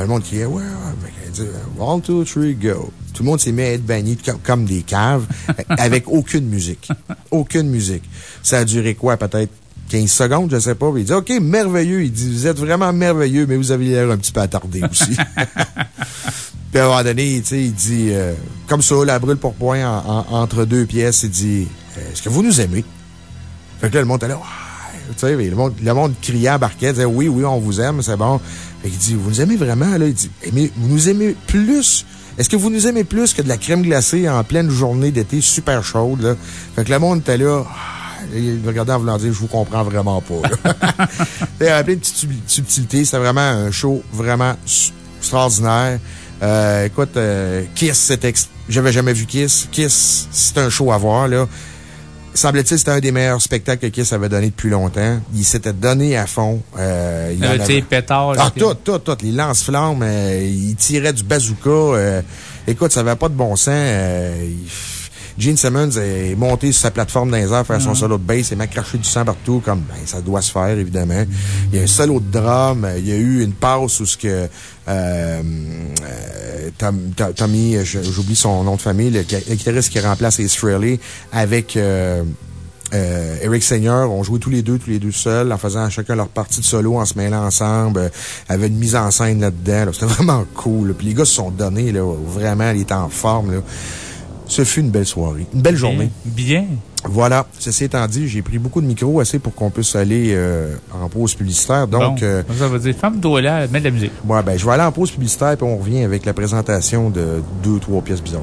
Speaker 1: Le monde qui est, ouais, ouais, dit, one, two, three, go. Tout le monde s'est mis à être banni comme, des caves, avec aucune musique. Aucune musique. Ça a duré quoi, peut-être 15 secondes, je sais pas. Il dit, OK, merveilleux. Il dit, vous êtes vraiment merveilleux, mais vous avez l'air un petit peu attardé aussi. Puis à un moment donné, il dit, euh, comme ça, la brûle pour point entre deux pièces, il dit, euh, est-ce que vous nous aimez? Fait que là, le monde là, tu sais, le monde, le monde criait, embarquait, disait, oui, oui, on vous aime, c'est bon. Fait qu'il dit, vous nous aimez vraiment, là? Il dit, vous nous aimez plus? Est-ce que vous nous aimez plus que de la crème glacée en pleine journée d'été super chaude, là? Fait que le monde était là, il me regardait en voulant dire, je vous comprends vraiment pas. Il y a plein de petites subtilités. C'était vraiment un show vraiment extraordinaire. Euh, écoute, euh, Kiss, c'était. J'avais jamais vu Kiss. Kiss, c'est un show à voir, là. Semble-t-il, c'était un des meilleurs spectacles que Kiss avait donné depuis longtemps. Il s'était donné à fond.
Speaker 2: Euh, il avait... pétard.
Speaker 1: Ah, tout, tout, tout. Les lance-flammes, euh, il tirait du bazooka. Euh, écoute, ça avait pas de bon sens. Il Gene Simmons est monté sur sa plateforme dans les airs, faire son solo de bass et m'a craché du sang partout, comme ben, ça doit se faire, évidemment. Il y a un solo de drum, il y a eu une pause où ce que, euh, euh Tommy, j'oublie son nom de famille, le, guitariste qui remplace Ace Frehley avec, euh, euh, Eric Seigneur ont joué tous les deux, tous les deux seuls, en faisant chacun leur partie de solo, en se mêlant ensemble, euh, avait une mise en scène là-dedans. C'était vraiment cool. Puis les gars se sont donnés, là, vraiment, ils étaient en forme. Là. Ce fut une belle soirée, une belle journée.
Speaker 2: Bien.
Speaker 1: Voilà. Ceci étant dit, j'ai pris beaucoup de micros assez pour qu'on puisse aller euh, en pause publicitaire. Donc,
Speaker 2: euh, ça veut dire, femme doit là, mettre de la musique.
Speaker 1: Ouais, ben, je vais aller en pause publicitaire puis on revient avec la présentation de deux, trois pièces bizarres.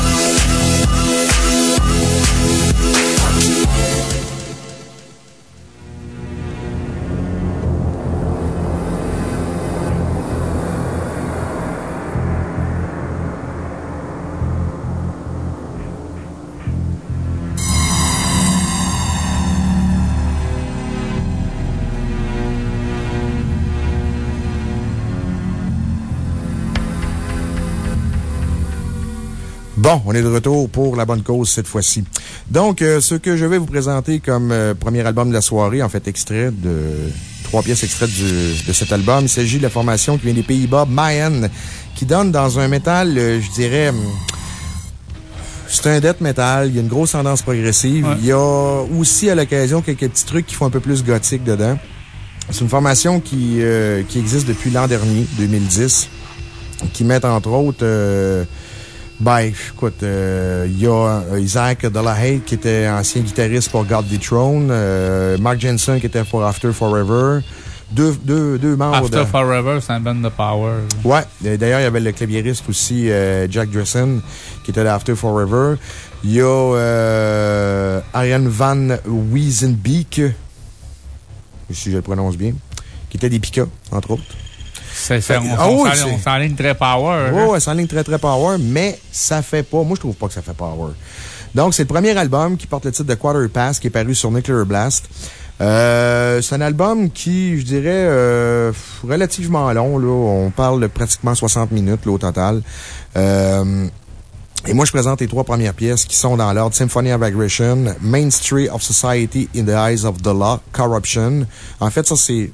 Speaker 1: Bon, on est de retour pour la bonne cause cette fois-ci. Donc, euh, ce que je vais vous présenter comme euh, premier album de la soirée, en fait, extrait de trois pièces extraites de cet album, il s'agit de la formation qui vient des Pays-Bas, Mayan, qui donne dans un métal, euh, je dirais, hum, c'est un death metal. Il y a une grosse tendance progressive. Il y a aussi, à l'occasion, quelques petits trucs qui font un peu plus gothique dedans. C'est une formation qui, qui existe depuis l'an dernier, 2010, qui met entre autres ben, écoute, il euh, y a euh, Isaac Delahaye qui était ancien guitariste pour God the Throne, euh, Mark Jensen qui était pour After Forever. Deux, deux, deux membres.
Speaker 2: After Forever, c'est un band de power.
Speaker 1: Ouais. D'ailleurs, il y avait le claviériste aussi, Jack Dressen, qui était d'After Forever. Il y a Ariane Van Wiesenbeek, si je le prononce bien, qui était des Pika, entre autres.
Speaker 2: C'est, on, ah oui, s'enligne très power.
Speaker 1: Oui, hein? ouais, ligne très, très power, mais ça fait pas. Moi, je trouve pas que ça fait power. Donc, c'est le premier album qui porte le titre de Quarter Pass qui est paru sur Nuclear Blast. Euh, c'est un album qui, je dirais, euh, relativement long. Là. On parle de pratiquement 60 minutes là, au total. Euh, et moi, je présente les trois premières pièces qui sont dans l'ordre Symphony of Aggression, Mainstream of Society in the Eyes of the Law, Corruption. En fait, ça, c'est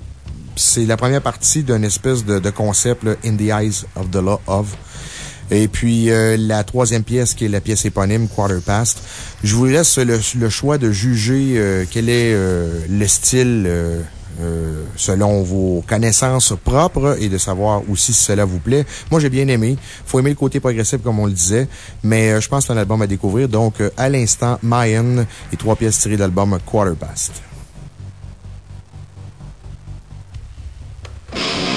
Speaker 1: c'est la première partie d'une espèce de, concept, In the Eyes of the Law of. Et puis, euh, la troisième pièce, qui est la pièce éponyme, Quarter Past. Je vous laisse le, choix de juger euh, quel est euh, le style selon vos connaissances propres et de savoir aussi si cela vous plaît. Moi, j'ai bien aimé. faut aimer le côté progressif, comme on le disait. Mais je pense que c'est un album à découvrir. Donc, à l'instant, Mayan et trois pièces tirées de l'album Quarter Past.
Speaker 6: you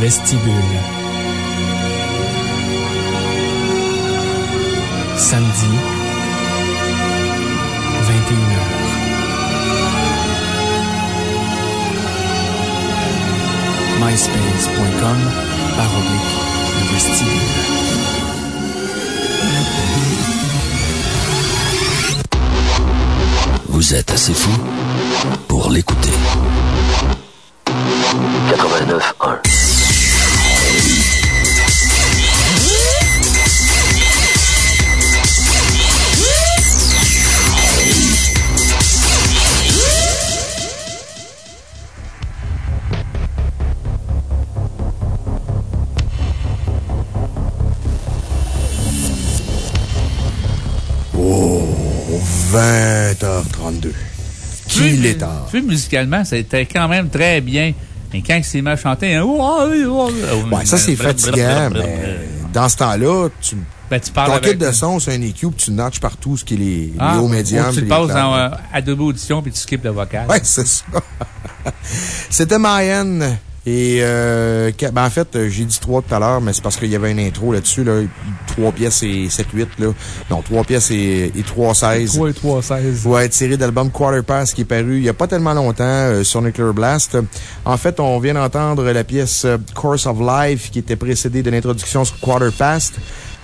Speaker 7: Vestibule. Samedi, 21h. myspace.com par oblique le vestibule.
Speaker 5: Vous êtes assez fou pour l'écouter. 89.1
Speaker 1: 20h32. Qu'il est tard.
Speaker 2: Tu sais, musicalement, c'était quand même très bien. Mais quand c'est mal chanté, hein,
Speaker 1: ouais, ça c'est fatigant, mais dans ce temps-là, tu,
Speaker 2: ben, tu parles
Speaker 1: ton kit de son, c'est un EQ, puis tu notches partout ce qui est les,
Speaker 2: Ah,
Speaker 1: les hauts médiums.
Speaker 2: Tu le passes dans euh, Adobe Audition puis tu skippes le vocal.
Speaker 1: Ouais, c'est ça. C'était Mayan. Et, euh, ben, en fait, euh, j'ai dit 3 tout à l'heure, mais c'est parce qu'il y avait une intro là-dessus, là. 3 pièces et 7, 8, là. Non, 3 pièces et, et 3, 16.
Speaker 2: 3 et 3, 16.
Speaker 1: Ouais, tiré d'album Quarter Pass qui est paru il n'y a pas tellement longtemps euh, sur Nuclear Blast. En fait, on vient d'entendre la pièce euh, Course of Life qui était précédée de l'introduction sur Quarter Past.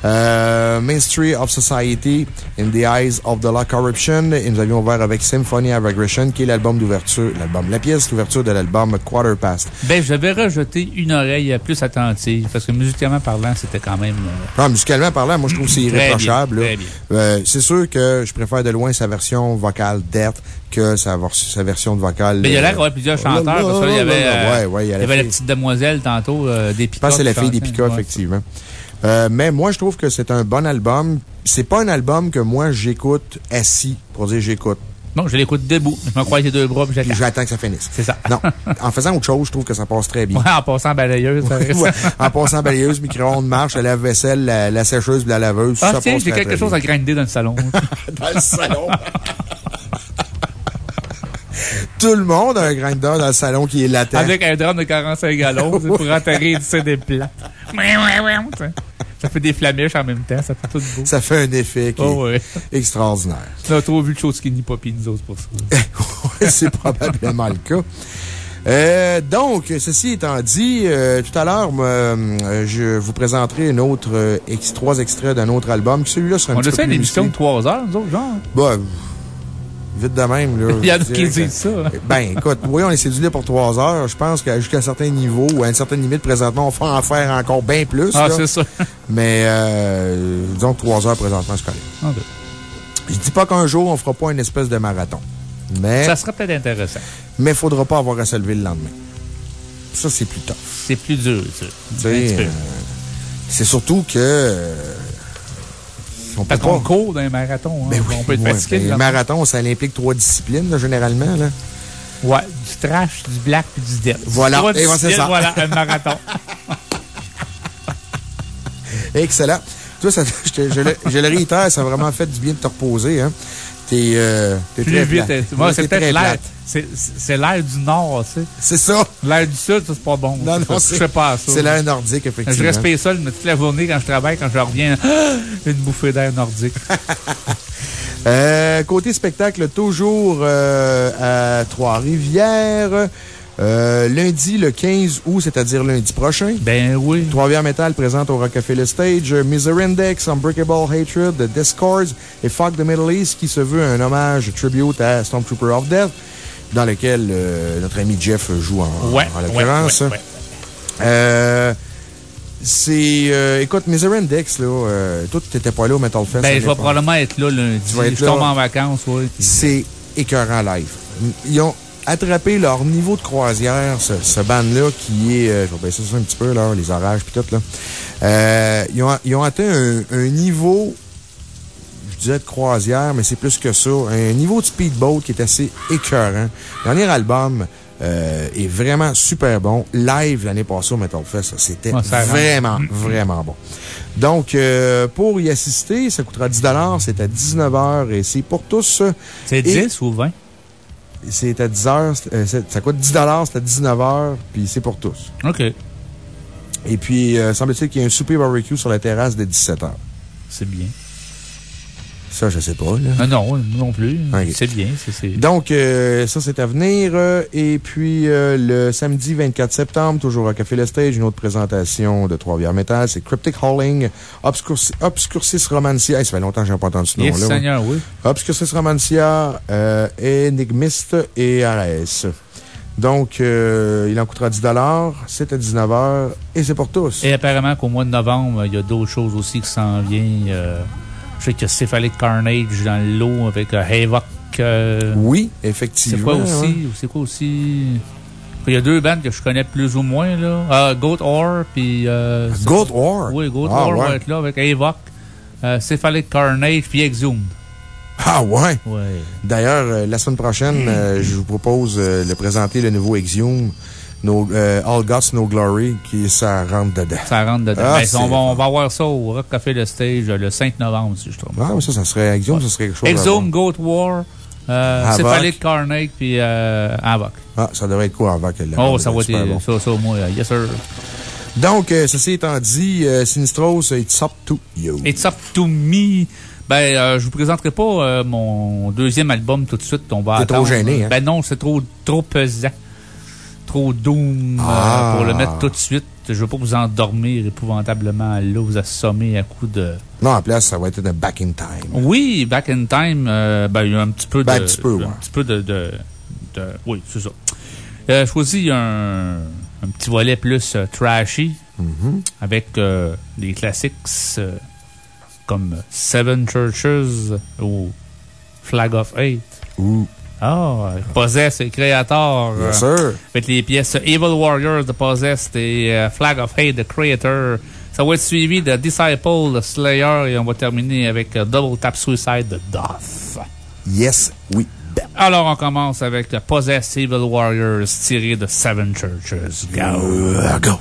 Speaker 1: Euh, Ministry of Society in the Eyes of the Law Corruption. Et nous avions ouvert avec Symphony of Aggression qui est l'album d'ouverture, l'album, la pièce d'ouverture de l'album Quarter Past.
Speaker 2: Ben, j'avais rejeté une oreille plus attentive parce que musicalement parlant, c'était quand même. euh,
Speaker 1: Ah, musicalement parlant, moi, je trouve que c'est irréprochable. Euh, c'est sûr que je préfère de loin sa version vocale d'être que sa, version de vocale.
Speaker 2: Mais il y a l'air qu'il y avait plusieurs chanteurs. Parce que là, il y avait,
Speaker 1: Ouais, ouais, il y
Speaker 2: avait la petite demoiselle tantôt, euh, des
Speaker 1: Je pense que c'est la fille des.
Speaker 2: Picas,
Speaker 1: effectivement. Euh, mais moi, je trouve que c'est un bon album. C'est pas un album que moi, j'écoute assis pour dire j'écoute.
Speaker 2: Non, je l'écoute debout. Je me croise les deux bras j'attends.
Speaker 1: j'attends que ça finisse.
Speaker 2: C'est ça.
Speaker 1: Non. En faisant autre chose, je trouve que ça passe très bien.
Speaker 2: Ouais, en passant balayeuse.
Speaker 1: Ouais. En passant balayeuse, micro-ondes marche, la lave-vaisselle, la, la sécheuse, la laveuse.
Speaker 2: Ah,
Speaker 1: ça
Speaker 2: tiens, j'ai quelque chose
Speaker 1: bien.
Speaker 2: à grinder dans le salon.
Speaker 1: dans le salon. Tout le monde a un grinder dans le salon qui est latent.
Speaker 2: Avec un drum de 45 gallons pour enterrer du CD plat. Ça fait des flamèches en même temps. Ça fait tout beau.
Speaker 1: Ça fait un effet qui
Speaker 2: Oh,
Speaker 1: est extraordinaire.
Speaker 2: On a trop vu de choses skinny poppy, nous autres, pour ça.
Speaker 1: C'est probablement le cas. Euh, donc, ceci étant dit, euh, tout à l'heure, euh, je vous présenterai une autre, ex- trois extraits d'un autre album. Celui-là sera un
Speaker 2: On
Speaker 1: petit
Speaker 2: a fait une émission de. 3 heures, nous autres, genre.
Speaker 1: Bah, vite de même, là.
Speaker 2: Il y en a qui disent ça.
Speaker 1: Ben, écoute, oui, on est cédulé pour trois heures. Je pense qu'à jusqu'à un certain niveau ou à une certaine limite, présentement, on va en faire encore bien plus.
Speaker 2: Ah, c'est ça.
Speaker 1: Mais, euh, disons que trois heures présentement, c'est correct.
Speaker 2: Ok.
Speaker 1: Je dis pas qu'un jour, on fera pas une espèce de marathon. Mais,
Speaker 2: Ça serait peut-être intéressant.
Speaker 1: mais faudra pas avoir à se lever le lendemain. Ça, c'est plus tough.
Speaker 2: C'est plus dur, ça.
Speaker 1: Euh, c'est surtout que, euh, on peut
Speaker 2: qu'on court dans un marathon. hein.
Speaker 1: Ben oui,
Speaker 2: on peut être
Speaker 1: ouais,
Speaker 2: fatigué.
Speaker 1: ben,
Speaker 2: là.
Speaker 1: marathon, ça implique trois disciplines, là, généralement, là.
Speaker 2: Ouais, du trash, du black puis du death.
Speaker 1: Voilà.
Speaker 2: Trois
Speaker 1: Et voilà, c'est ça.
Speaker 2: Voilà, un marathon.
Speaker 1: Excellent. Toi, ça, je, te- je le, je le réitère, ça a vraiment fait du bien de te reposer, hein. T'es, euh, très
Speaker 2: vite. Moi,
Speaker 1: Ouais,
Speaker 2: c'est peut-être l'air. C'est l'air du Nord, tu sais.
Speaker 1: C'est ça.
Speaker 2: L'air du Sud, c'est pas bon.
Speaker 1: Non, non,
Speaker 2: c'est pas ça.
Speaker 1: C'est l'air nordique, effectivement.
Speaker 2: Je respire ça toute la journée quand je travaille, quand je reviens, une bouffée d'air nordique.
Speaker 1: Euh, côté spectacle, toujours euh, à Trois-Rivières. Euh, lundi, le 15 août, c'est-à-dire lundi prochain.
Speaker 2: Ben oui.
Speaker 1: Trois-Rivières Metal présente au Rockefeller Stage Misery Index, Unbreakable Hatred, The Discords et Fuck the Middle East, qui se veut un hommage tribute à Stormtrooper of Death, dans lequel notre ami Jeff joue en,
Speaker 2: ouais,
Speaker 1: en l'occurrence. Ouais, c'est. écoute, Misery Index, là, toi, tu n'étais pas là au Metal Fest.
Speaker 2: Ben, je vais probablement être là lundi. je tombe en vacances, oui.
Speaker 1: C'est écœurant live. Ils ont attraper leur niveau de croisière, ce, ce band-là, qui est, euh, je vais baisser ça un petit peu, là, les orages puis tout, là. Euh, ils, ont, ils ont atteint un, un, niveau, disais de croisière, mais c'est plus que ça, un niveau de speedboat qui est assez écœurant. Le dernier album, euh, est vraiment super bon. Live l'année passée au Metal Fest, c'était vraiment, vraiment bon. Donc, euh, pour y assister, ça coûtera 10 C'est à 19 h et c'est pour tous.
Speaker 2: C'est 10 ou 20?
Speaker 1: c'est à 10 heures, euh, ça coûte 10 c'est à 19 heures, puis c'est pour tous.
Speaker 2: OK.
Speaker 1: Et puis, euh, semble-t-il qu'il y a un souper barbecue sur la terrasse de 17 heures.
Speaker 2: C'est bien.
Speaker 1: Ça, je sais pas, là.
Speaker 2: Ah non, non plus. C'est bien.
Speaker 1: Donc, euh, ça, c'est à venir. Et puis, euh, le samedi 24 septembre, toujours à Café Le Stage, une autre présentation de Trois-Rivières Metal. C'est Cryptic Hauling, Obscurcis, Romancia. ça fait longtemps que je n'ai pas entendu ce nom-là.
Speaker 2: Seigneur, oui.
Speaker 1: Obscurcis Romancia, euh, Enigmiste et Ares. Donc, il en coûtera 10 C'est à 19 h et c'est pour tous.
Speaker 2: Et apparemment qu'au mois de novembre, il y a d'autres choses aussi qui s'en viennent. Je sais qu'il y a Cephalic Carnage dans l'eau avec euh, Havoc. Euh,
Speaker 1: oui, effectivement.
Speaker 2: C'est quoi aussi? C'est quoi aussi? Il y a deux bandes que je connais plus ou moins, là. Ah, Goat Ore, puis. Euh,
Speaker 1: Goat Ore?
Speaker 2: Oui, Goat ah, Ore va être là avec Havoc, Cephalic Carnage, puis Exhumed.
Speaker 1: Ah, ouais?
Speaker 2: Ouais.
Speaker 1: D'ailleurs, la semaine prochaine, je vous propose de présenter le nouveau Exhumed. No, euh, All Gods, No Glory, qui, ça rentre dedans.
Speaker 2: Ça rentre dedans. Ah, ben, on, va, on va voir ça au Rock Café Le Stage le 5 novembre, si je trouve.
Speaker 1: Ah, mais ça, ça serait Exome, ça serait quelque chose.
Speaker 2: Exome, Goat War, euh, Cephalic Carnage, puis euh, Havoc.
Speaker 1: Ah, ça devrait être quoi, Havoc?
Speaker 2: Oh, ça va être bon. ça, ça, moi, yes, sir.
Speaker 1: Donc, euh, ceci étant dit, euh, Sinistros, it's up to you.
Speaker 2: It's up to me. Ben, euh, je vous présenterai pas euh, mon deuxième album tout de suite. On va
Speaker 1: T'es trop gêné, hein?
Speaker 2: Ben non, c'est trop, trop pesant trop doom euh, ah. pour le mettre tout de suite. Je veux pas vous endormir épouvantablement là, vous assommer à coup de.
Speaker 1: Non, en place, ça va être de Back in Time.
Speaker 2: Oui, Back in Time, euh, ben, il y a un petit peu
Speaker 1: ben,
Speaker 2: de.
Speaker 1: un petit peu,
Speaker 2: Un petit peu de. de, oui, c'est ça. Euh, choisi un, un petit volet plus euh, trashy,
Speaker 1: mm-hmm.
Speaker 2: avec des classiques comme Seven Churches ou Flag of Eight.
Speaker 1: Ouh.
Speaker 2: Ah, Possess et Creator.
Speaker 1: Bien sûr.
Speaker 2: Avec les pièces Evil Warriors de Possess et euh, Flag of Hate de Creator. Ça va être suivi de Disciple de Slayer et on va terminer avec euh, Double Tap Suicide de Doth.
Speaker 1: Yes, oui.
Speaker 2: Alors, on commence avec Possess Evil Warriors tiré de Seven Churches. Go!
Speaker 1: go!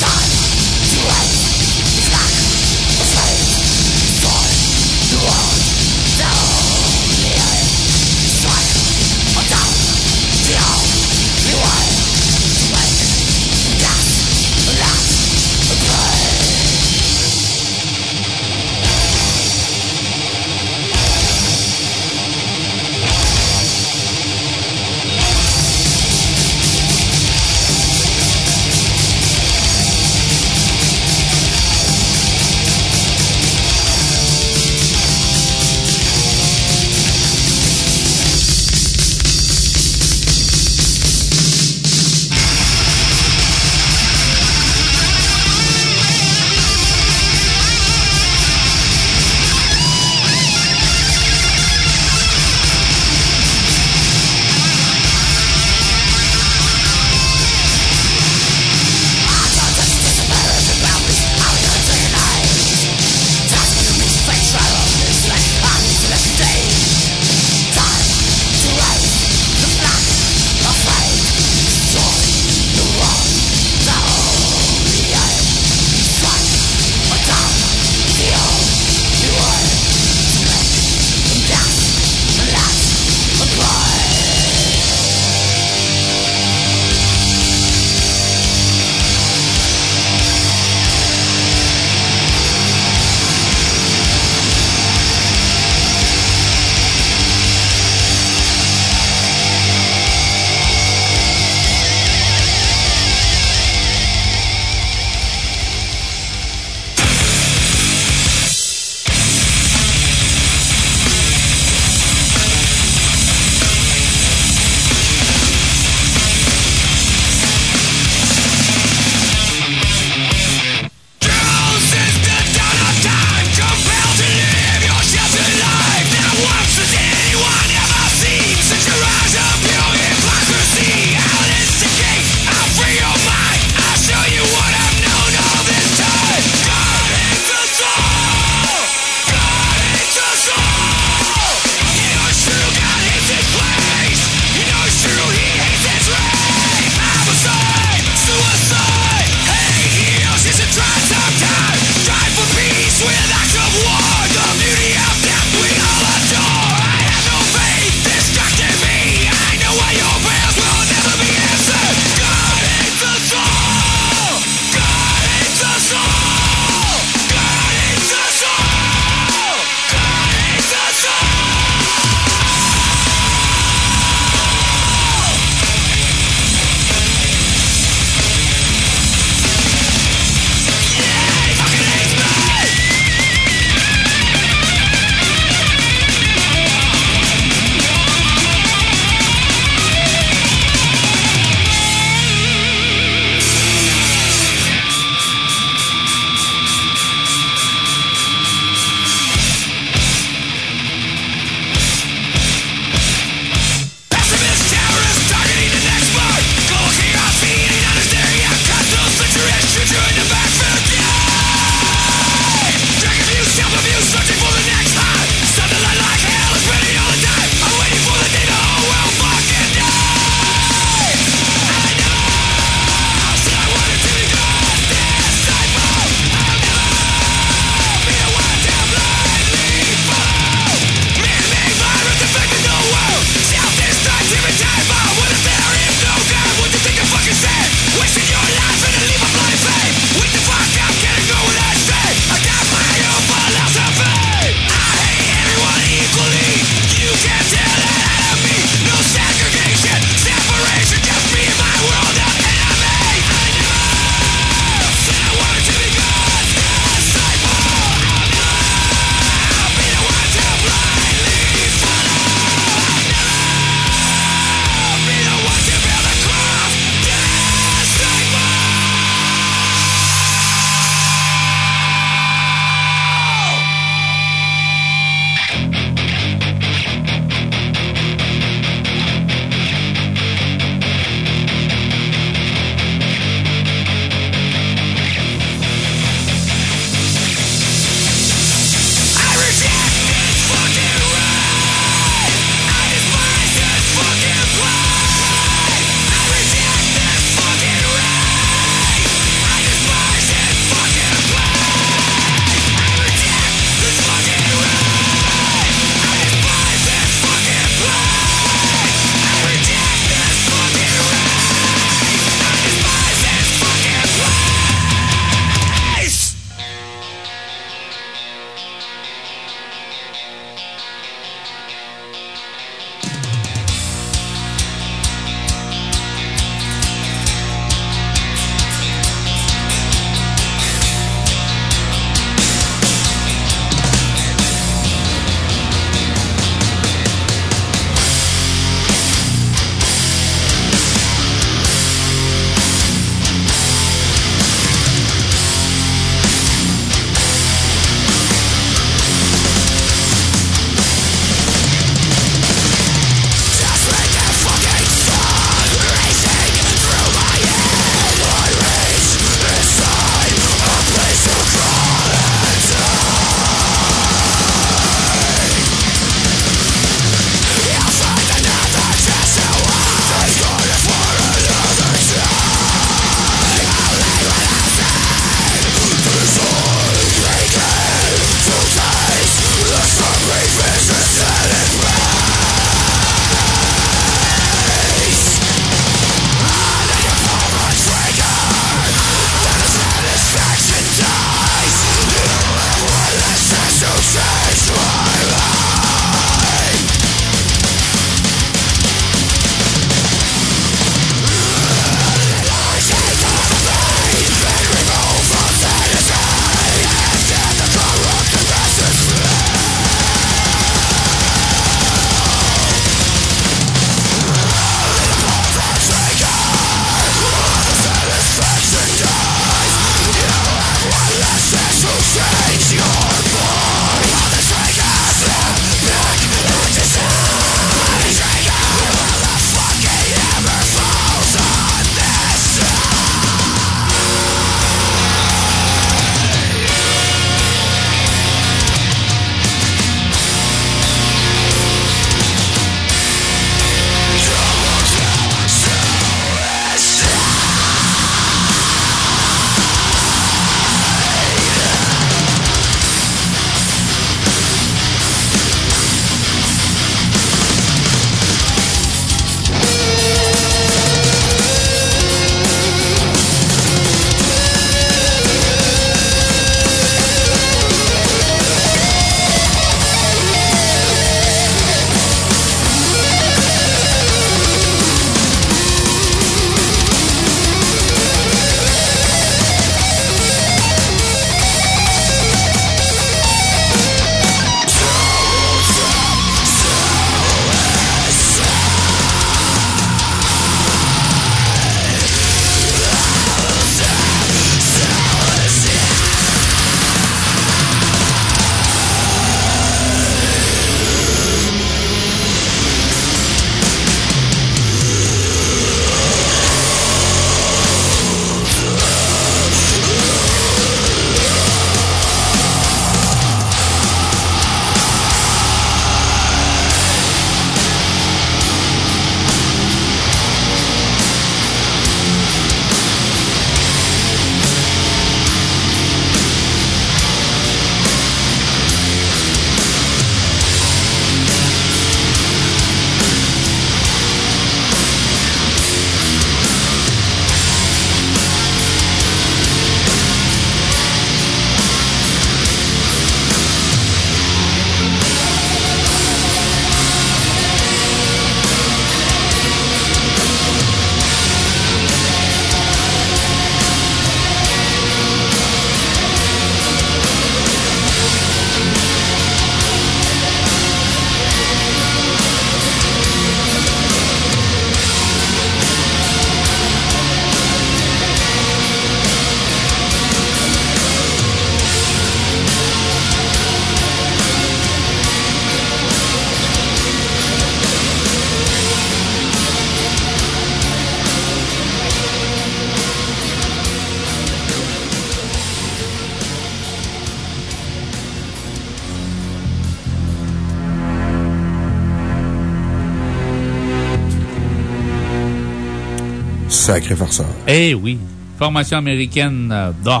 Speaker 1: Sacré farceur.
Speaker 2: Eh oui. Formation américaine euh,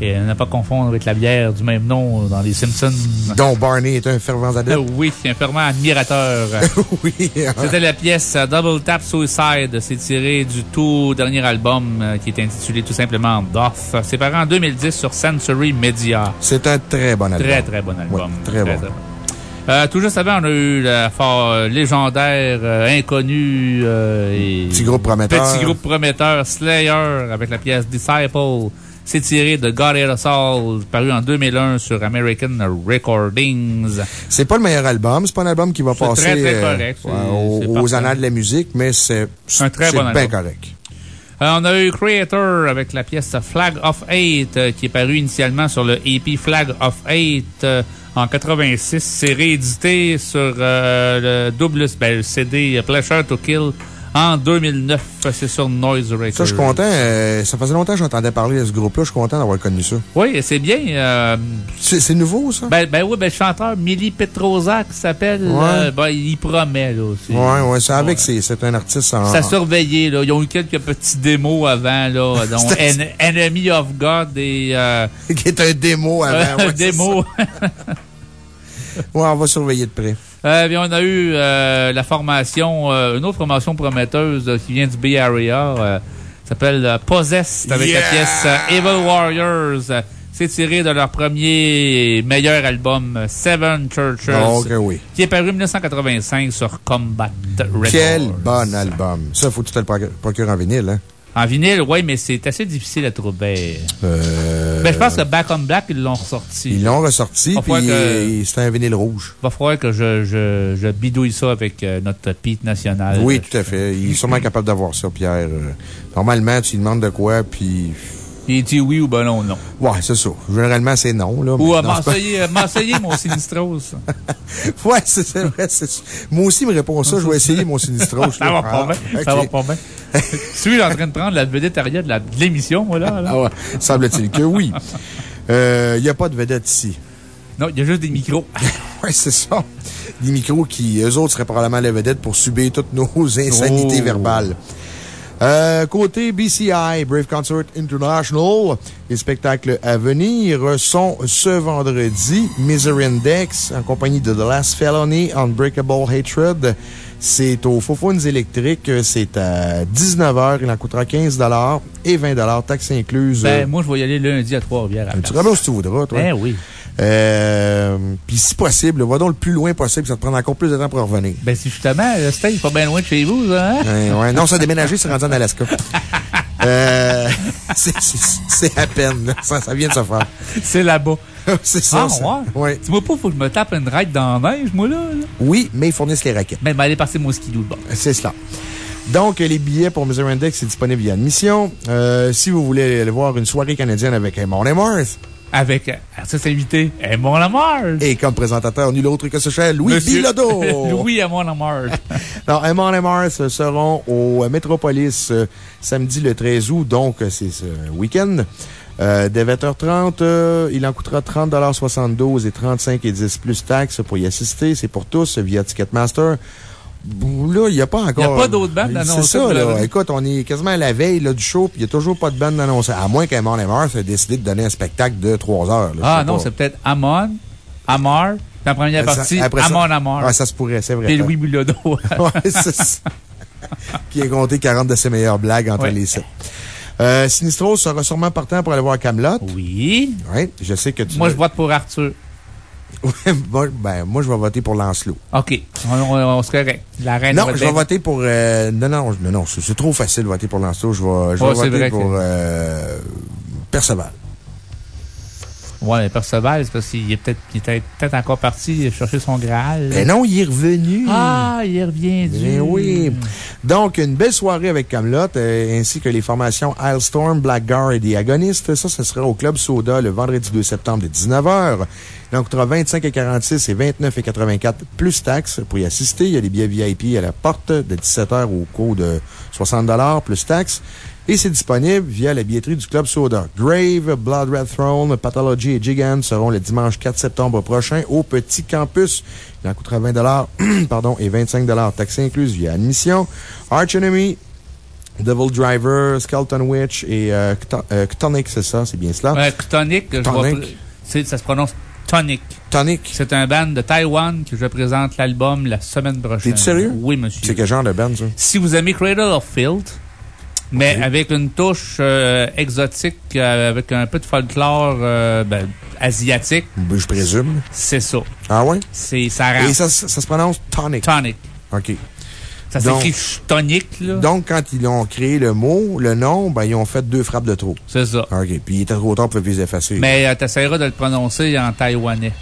Speaker 2: Et ne pas confondre avec la bière du même nom dans Les Simpsons.
Speaker 1: Dont Barney est un fervent adepte.
Speaker 2: oui, un fervent admirateur.
Speaker 1: oui.
Speaker 2: Hein. C'était la pièce euh, Double Tap Suicide. C'est tiré du tout dernier album euh, qui est intitulé tout simplement Doth. C'est paru en 2010 sur Sensory Media.
Speaker 1: C'est un très bon album.
Speaker 2: Très, très bon album.
Speaker 1: très, bon.
Speaker 2: Euh, tout juste avant, on a eu la fort euh, légendaire, euh, inconnue et.
Speaker 1: Petit groupe prometteur.
Speaker 2: Petit groupe prometteur Slayer avec la pièce Disciple. C'est tiré de God Hate Us All, paru en 2001 sur American Recordings.
Speaker 1: C'est pas le meilleur album. C'est pas un album qui va passer
Speaker 2: très, très correct.
Speaker 1: aux, annales de la musique, mais c'est un très bon bien correct.
Speaker 2: on a eu Creator avec la pièce Flag of Eight, qui est paru initialement sur le EP Flag of Eight en 86. C'est réédité sur euh, le double ben, CD Pleasure to Kill en 2009. C'est sur Noise Records.
Speaker 1: Ça, je suis content. Euh, ça faisait longtemps que j'entendais parler de ce groupe-là. Je suis content d'avoir connu ça.
Speaker 2: Oui, c'est bien. Euh,
Speaker 1: c'est nouveau, ça?
Speaker 2: Ben, ben oui, ben, le chanteur Millie Petroza, qui s'appelle, ben, il promet, là. aussi.
Speaker 1: Oui, oui, c'est avec, c'est un artiste en.
Speaker 2: Ça surveillé, là. Ils ont eu quelques petits démos avant, là. Donc, Enemy of God et.
Speaker 1: qui est un démo avant.
Speaker 2: un démo.
Speaker 1: ouais, on va surveiller de près.
Speaker 2: Euh, bien, on a eu euh, la formation, euh, une autre formation prometteuse euh, qui vient du Bay Area. s'appelle Possessed avec la pièce Evil Warriors. C'est tiré de leur premier meilleur album, Seven Churches.
Speaker 1: Oh, oui.
Speaker 2: Qui est paru en 1985 sur Combat Records.
Speaker 1: Quel bon album. Ça, faut que tu te le procures en vinyle, hein?
Speaker 2: En vinyle, oui, mais c'est assez difficile à trouver. Euh... Ben, je pense que Back on Black, ils l'ont ressorti.
Speaker 1: Ils l'ont ressorti, puis c'est un vinyle rouge.
Speaker 2: Il va falloir que je, je, je bidouille ça avec euh, notre Pete national.
Speaker 1: Oui, tout à fait. Il est sûrement capable d'avoir ça, Pierre. Euh, normalement, tu lui demandes de quoi, puis
Speaker 2: il dit oui ou ben non, non.
Speaker 1: Ouais, c'est ça. Généralement, c'est non, là.
Speaker 2: Ou m'enseigner mon Sinistros.
Speaker 1: ouais, c'est vrai. Moi aussi, il me répond ça. Je vais essayer mon Sinistros.
Speaker 2: ça va pas bien. Ça va pas bien. Suis-je en train de prendre la vedette arrière de l'émission, moi, là?
Speaker 1: Ah ouais. Semble-t-il que oui. Il euh, n'y a pas de vedette ici.
Speaker 2: Non, il y a juste des micros.
Speaker 1: ouais, c'est ça. Des micros qui, eux autres, seraient probablement les vedettes pour subir toutes nos insanités oh. verbales. Euh, côté BCI, Brave Concert International, les spectacles à venir sont ce vendredi. Misery Index, en compagnie de The Last Felony, Unbreakable Hatred. C'est au Faux électriques. C'est à 19h. Il en coûtera 15 et 20 taxes incluses.
Speaker 2: Ben, moi, je vais y aller lundi à Trois-Rivières.
Speaker 1: Tu remets si tu voudras, toi.
Speaker 2: Ben oui.
Speaker 1: Euh, puis si possible, va donc le plus loin possible, ça te prend encore plus de temps pour revenir.
Speaker 2: Ben, si justement, le steak pas bien loin de chez vous, hein?
Speaker 1: ouais, non, ça a déménagé, c'est rendu en Alaska. euh, c'est à peine, ça, ça vient de se faire.
Speaker 2: C'est là-bas.
Speaker 1: c'est ça.
Speaker 2: Ah, ouais. ouais. Tu vois pas, faut que je me tape une ride dans la neige, moi, là.
Speaker 1: Oui, mais ils fournissent les raquettes.
Speaker 2: Ben, ben allez passer mon skidoo de bord.
Speaker 1: C'est cela. Donc, les billets pour Missouri Index, c'est disponible via admission. Euh, si vous voulez aller voir une soirée canadienne avec Mon Mars,
Speaker 2: avec artiste invité, Aimon Lamar.
Speaker 1: Et comme présentateur, nul autre que ce cher Louis Bilodeau.
Speaker 2: Louis Aimon Lamar.
Speaker 1: non, Aimon Lamar seront au Metropolis euh, samedi le 13 août, donc euh, c'est ce week-end. Euh, dès 20h30, il en coûtera 30,72 et 35 et 10 plus taxes pour y assister. C'est pour tous via Ticketmaster. Là, il n'y a pas encore.
Speaker 2: Il n'y a pas d'autres bandes
Speaker 1: annoncées. C'est ça, là. Écoute, on est quasiment à la veille là, du show, puis il n'y a toujours pas de bande annoncée. À moins qu'Amon Amar ait décidé de donner un spectacle de 3 heures.
Speaker 2: ah non, c'est peut-être Amon, Amar, la première partie, Amon Amar.
Speaker 1: Ouais, ça se pourrait, c'est vrai.
Speaker 2: Et Louis Bilodeau.
Speaker 1: ouais, c'est ça. Qui a compté 40 de ses meilleures blagues entre les sept. Euh, Sinistro sera sûrement partant pour aller voir Camelot.
Speaker 2: Oui.
Speaker 1: Oui, je sais que tu.
Speaker 2: Moi, je vote pour Arthur.
Speaker 1: moi, ben, moi, je vais voter pour Lancelot.
Speaker 2: OK. On, on, se correct. La reine
Speaker 1: Non, je vais voter pour. Euh, non, non, non, non c'est trop facile de voter pour Lancelot. Je vais, je vais voter pour euh, Perceval.
Speaker 2: Ouais, mais Perceval, c'est parce qu'il est peut-être peut, encore parti chercher son Graal.
Speaker 1: Mais non, il est revenu.
Speaker 2: Ah, il est revenu.
Speaker 1: Ben oui. Donc, une belle soirée avec Camelot, euh, ainsi que les formations Hailstorm, Blackguard et Diagoniste. Ça, ce sera au Club Soda le vendredi 2 septembre de 19h. Il en coûtera 25 et 46 et 29 et 84 plus taxes pour y assister. Il y a des billets VIP à la porte de 17h au coût de 60 plus taxes. Et c'est disponible via la billetterie du Club Soda. Grave, Blood Red Throne, Pathology et Gigant seront le dimanche 4 septembre prochain au Petit Campus. Il en coûtera 20 pardon, et 25 taxes incluses via admission. Arch Enemy, Devil Driver, Skeleton Witch et euh, Ctonic, c'est ça, c'est bien cela?
Speaker 2: Ouais, Ctonic, ça se prononce Tonic.
Speaker 1: Tonic.
Speaker 2: C'est un band de Taïwan que je présente l'album la semaine prochaine.
Speaker 1: T'es sérieux?
Speaker 2: Oui, monsieur.
Speaker 1: C'est quel genre de band, ça?
Speaker 2: Si vous aimez Cradle of Filth, mais avec une touche euh, exotique, euh, avec un peu de folklore euh, ben, asiatique.
Speaker 1: Ben, je présume.
Speaker 2: C'est ça.
Speaker 1: Ah ouais?
Speaker 2: C'est, ça
Speaker 1: Et ça, ça se prononce Tonic.
Speaker 2: Tonic.
Speaker 1: OK.
Speaker 2: Ça s'écrit tonique, là.
Speaker 1: Donc, quand ils ont créé le mot, le nom, ben, ils ont fait deux frappes de trop.
Speaker 2: C'est ça.
Speaker 1: OK. Puis il était trop tard pour les effacer.
Speaker 2: Mais tu essaieras de le prononcer en taïwanais.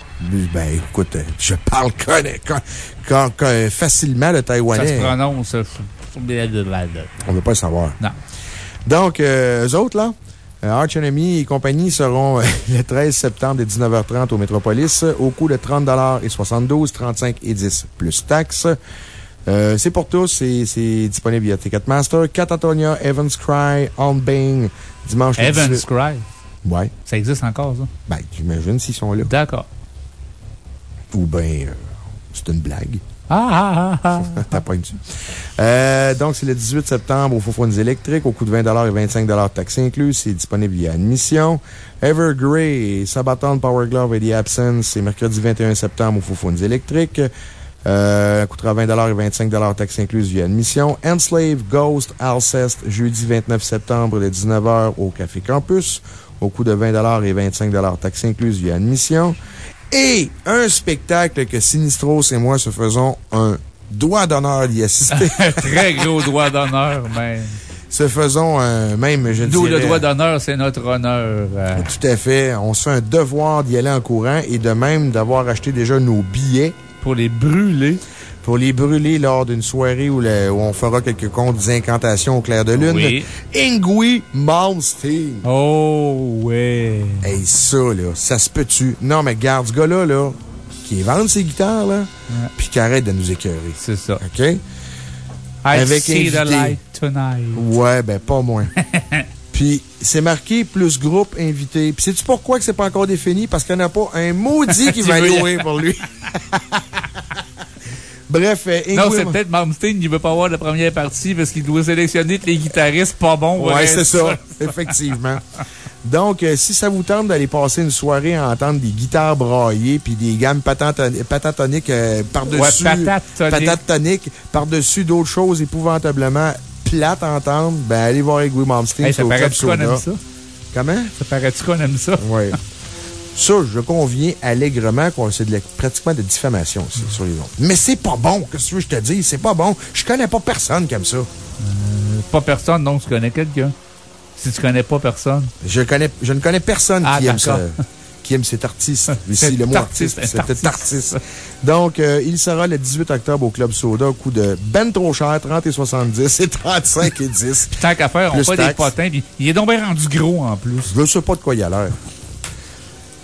Speaker 1: Ben, écoute, je parle quand, facilement le taïwanais.
Speaker 2: Ça se prononce.
Speaker 1: On ne veut pas le savoir.
Speaker 2: Non.
Speaker 1: Donc, eux autres, là, Arch Enemy et compagnie seront le 13 septembre de 19h30 au Métropolis au coût de 30 et 72, 35 et 10 plus taxes. Euh, c'est pour tous, c'est disponible via Ticketmaster. Catatonia, Evans Cry, On Bing, dimanche
Speaker 2: Evans Cry?
Speaker 1: Ouais.
Speaker 2: Ça existe encore, ça?
Speaker 1: Ben, j'imagine s'ils sont là.
Speaker 2: D'accord.
Speaker 1: Ou euh, c'est une blague.
Speaker 2: Ah, ah, ah,
Speaker 1: ah. T'as pas une euh, Donc, c'est le 18 septembre au Faux électriques, au coût de 20 et 25 taxes inclus. C'est disponible via admission. Evergrey, Sabaton, Power Glove et The Absence, c'est mercredi 21 septembre au Faux électriques. Euh, coûtera 20 et 25 taxes incluses via admission. Enslave Ghost Alcest, jeudi 29 septembre de 19h au Café Campus, au coût de 20 et 25 taxes incluses via admission. Et un spectacle que Sinistros et moi se faisons un doigt d'honneur d'y assister.
Speaker 2: Très gros doigt d'honneur, même.
Speaker 1: Se faisons un, même, je
Speaker 2: Nous, le doigt d'honneur, c'est notre honneur. Euh.
Speaker 1: Tout à fait. On se fait un devoir d'y aller en courant et de même d'avoir acheté déjà nos billets
Speaker 2: pour les brûler.
Speaker 1: Pour les brûler lors d'une soirée où, on fera quelques contes d'incantation au clair de lune.
Speaker 2: Oui.
Speaker 1: Ingui Malmsteen.
Speaker 2: Oh, ouais.
Speaker 1: Hey, ça, là, ça se peut-tu? Non, mais garde ce gars-là, là, qui vend ses guitares, là, puis qui arrête de nous écœurer.
Speaker 2: C'est ça.
Speaker 1: OK?
Speaker 2: I Avec see the light tonight.
Speaker 1: Ouais, ben, pas moins. Puis, c'est marqué plus groupe invité. Puis, sais-tu pourquoi que c'est pas encore défini? Parce qu'il n'y en a pas un maudit qui va louer pour lui. Bref, euh,
Speaker 2: Non, c'est peut-être Malmsteen qui veut pas avoir la première partie parce qu'il doit sélectionner les guitaristes pas bons.
Speaker 1: Ouais, c'est ça. Effectivement. Donc, euh, si ça vous tente d'aller passer une soirée à entendre des guitares braillées puis des gammes patatoniques euh, par-dessus.
Speaker 2: Ouais,
Speaker 1: par-dessus d'autres choses épouvantablement plate à entendre, ben, allez voir Egui Malmsteen
Speaker 2: hey, ça paraît-tu qu'on aime ça?
Speaker 1: Comment?
Speaker 2: Ça paraît-tu qu'on aime ça?
Speaker 1: Oui. Ça, je conviens allègrement qu'on c'est pratiquement de diffamation aussi, sur les autres. Mais c'est pas bon, qu'est-ce que tu veux que je te dise? C'est pas bon. Je connais pas personne comme ça. Euh,
Speaker 2: pas personne, donc tu connais quelqu'un. Si tu connais pas personne.
Speaker 1: Je, connais, je ne connais personne
Speaker 2: ah,
Speaker 1: qui aime ça qui aime cet artiste. Ici, le mot artiste. C'était artiste. Donc, euh, il sera le 18 octobre au Club Soda au coût de ben trop cher, 30 et 70 et 35 et 10.
Speaker 2: Puis tant qu'à faire, on fait des potins. il est donc bien rendu gros en plus.
Speaker 1: Je ne sais pas de quoi il a l'air.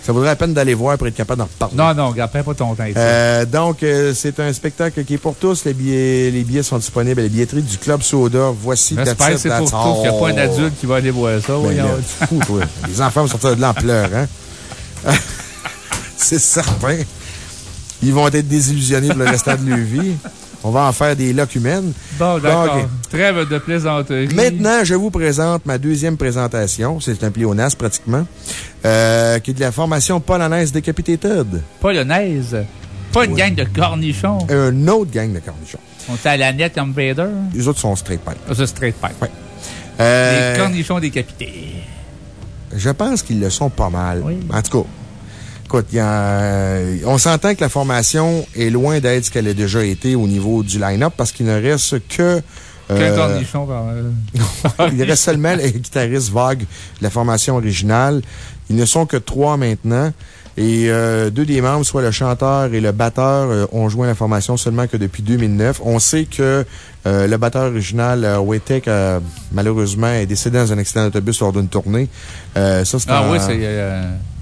Speaker 1: Ça vaudrait la peine d'aller voir pour être capable d'en reparler.
Speaker 2: Non, non, regarde, pas ton temps.
Speaker 1: Euh, donc, euh, c'est un spectacle qui est pour tous. Les billets, les billets sont disponibles à la billetterie du Club Soda. Voici
Speaker 2: J'espère que c'est pour tous qu'il n'y a pas un adulte qui va aller voir ça.
Speaker 1: Ben, fou, toi. Les enfants vont sortir de là en pleurs, hein? c'est certain. Ils vont être désillusionnés pour le restant de leur vie. On va en faire des locs humaines.
Speaker 2: Bon, d'accord. Trêve de plaisanterie.
Speaker 1: Maintenant, je vous présente ma deuxième présentation. C'est un pléonasme, pratiquement. Euh, qui est de la formation polonaise Decapitated.
Speaker 2: Polonaise? Pas une gang de cornichons?
Speaker 1: Un autre gang de cornichons.
Speaker 2: On est à la net comme Vader?
Speaker 1: Les autres sont straight pipe.
Speaker 2: Ah, c'est straight pipe.
Speaker 1: Oui.
Speaker 2: Euh, Les cornichons décapités.
Speaker 1: Je pense qu'ils le sont pas mal. En tout cas, écoute, on s'entend que la formation est loin d'être ce qu'elle a déjà été au niveau du line-up parce qu'il ne reste que.
Speaker 2: Euh,
Speaker 1: Il reste seulement les guitaristes vagues de la formation originale. Ils ne sont que trois maintenant. Et euh, deux des membres, soit le chanteur et le batteur, euh, ont joint la formation seulement que depuis 2009. On sait que euh, le batteur original, Waytek, malheureusement, est décédé dans un accident d'autobus lors d'une tournée.
Speaker 2: ça, ah oui,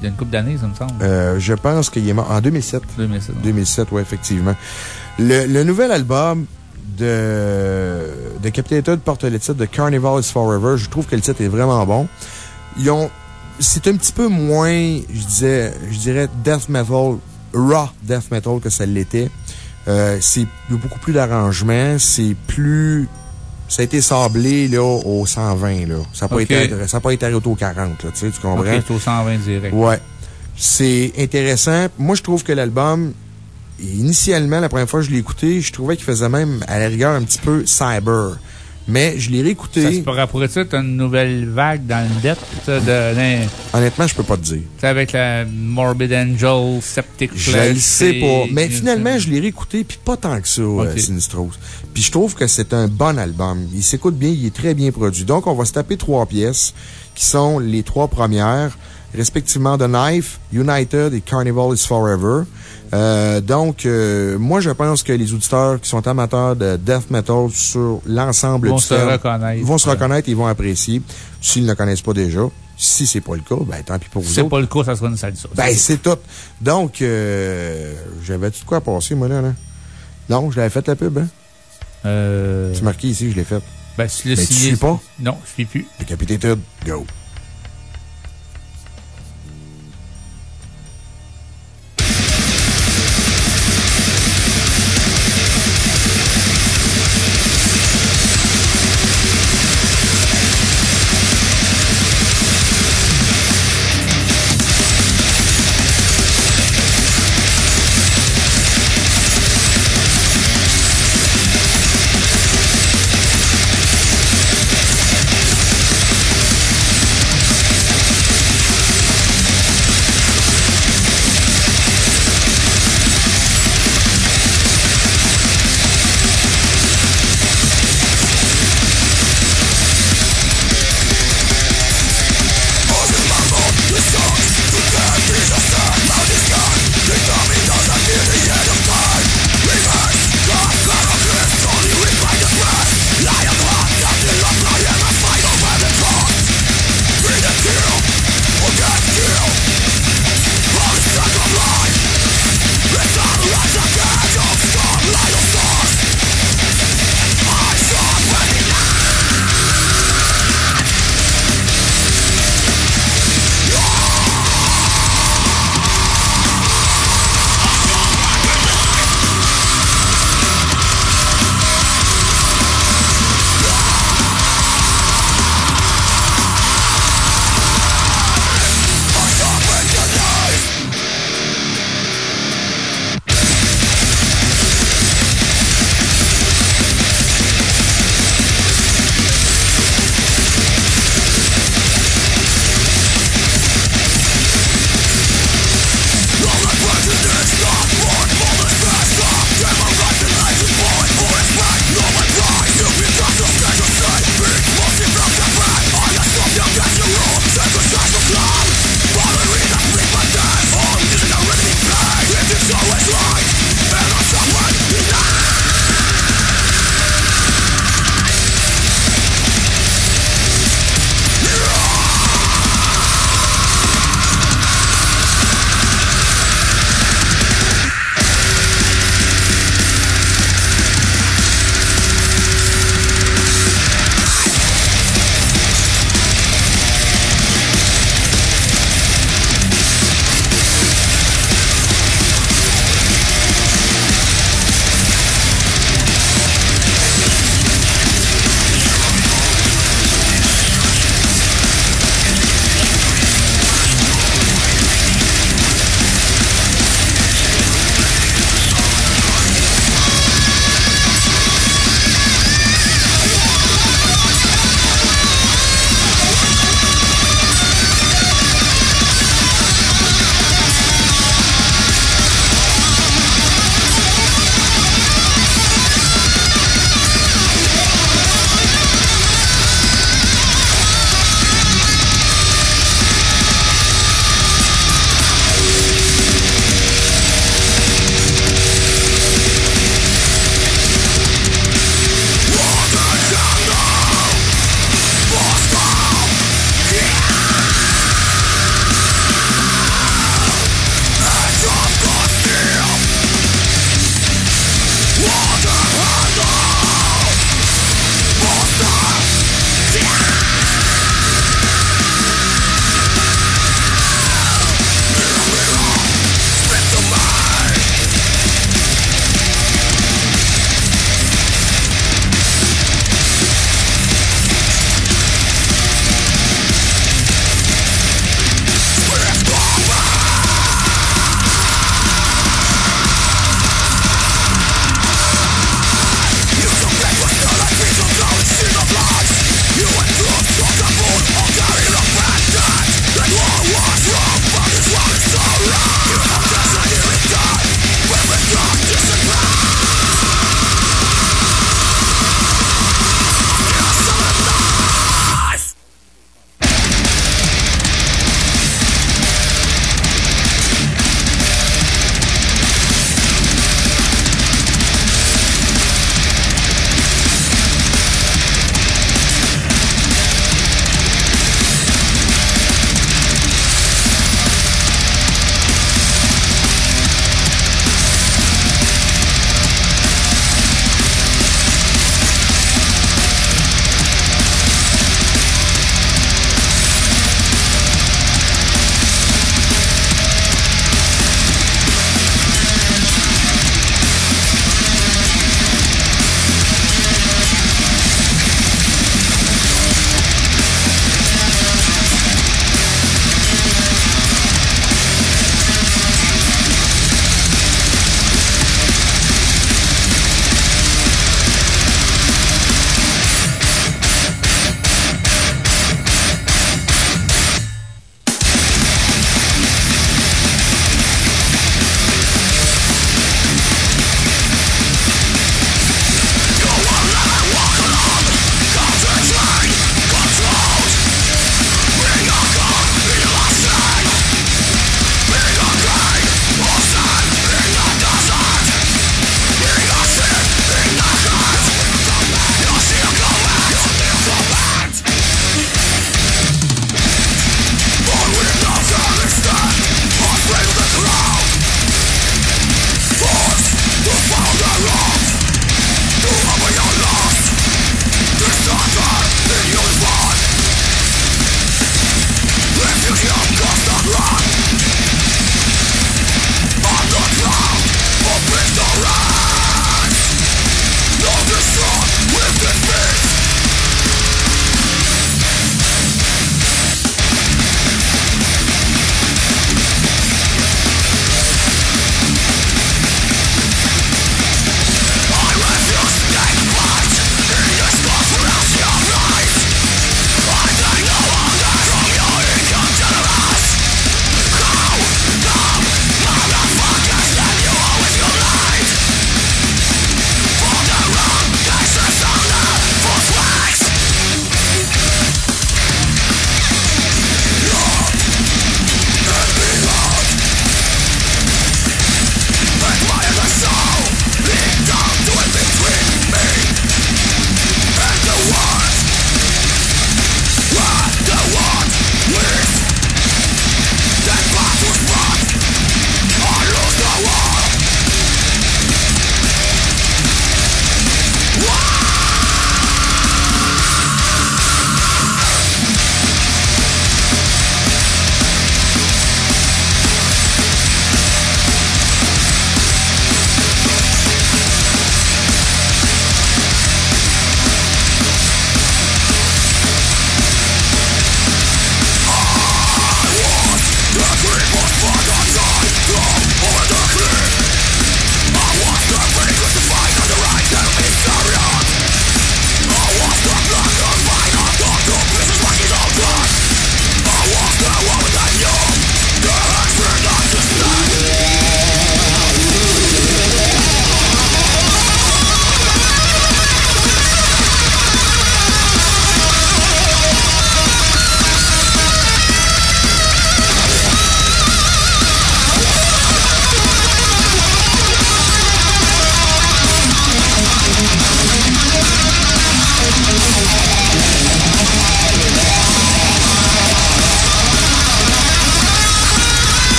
Speaker 2: il y a une couple d'années, ça me semble.
Speaker 1: je pense qu'il est mort en 2007.
Speaker 2: 2007.
Speaker 1: 2007, oui, effectivement. Le, nouvel album de, de Captain porte le titre de Carnival is Forever. Je trouve que le titre est vraiment bon. Ils ont c'est un petit peu moins, je disais, je dirais death metal, raw death metal que ça l'était. Euh, c'est beaucoup plus d'arrangements, c'est plus Ça a été sablé, là, au 120, là. Ça n'a pas, été, ça pas été arrêté au 40, là, tu sais, tu comprends?
Speaker 2: c'est au 120 direct.
Speaker 1: Ouais. C'est intéressant. Moi, je trouve que l'album, initialement, la première fois que je l'ai écouté, je trouvais qu'il faisait même, à la rigueur, un petit peu cyber. Mais je l'ai réécouté. Ça
Speaker 2: se pourrait pour ça, tu une nouvelle vague dans le depth de.
Speaker 1: Honnêtement, je peux pas te dire.
Speaker 2: C'est avec la Morbid Angel, Septic
Speaker 1: Je le sais pas. Mais finalement, je l'ai réécouté, puis pas tant que ça, euh, Sinistros. Puis je trouve que c'est un bon album. Il s'écoute bien, il est très bien produit. Donc, on va se taper trois pièces, qui sont les trois premières, respectivement The Knife, United et Carnival is Forever. Euh, donc, euh, moi, je pense que les auditeurs qui sont amateurs de death metal sur l'ensemble
Speaker 2: du terme
Speaker 1: vont se reconnaître et vont apprécier. S'ils ne le connaissent pas déjà. Si c'est pas le cas, ben, tant pis pour vous.
Speaker 2: Si c'est pas le cas, ça sera une salsa.
Speaker 1: Ben, c'est tout. Donc, euh, j'avais tout quoi passer, moi, là, Non, je l'avais fait la pub, hein?
Speaker 2: Euh.
Speaker 1: C'est marqué ici, je l'ai fait.
Speaker 2: Ben, si le
Speaker 1: Mais tu suis pas?
Speaker 2: Non, je suis plus.
Speaker 1: Decapitated, go.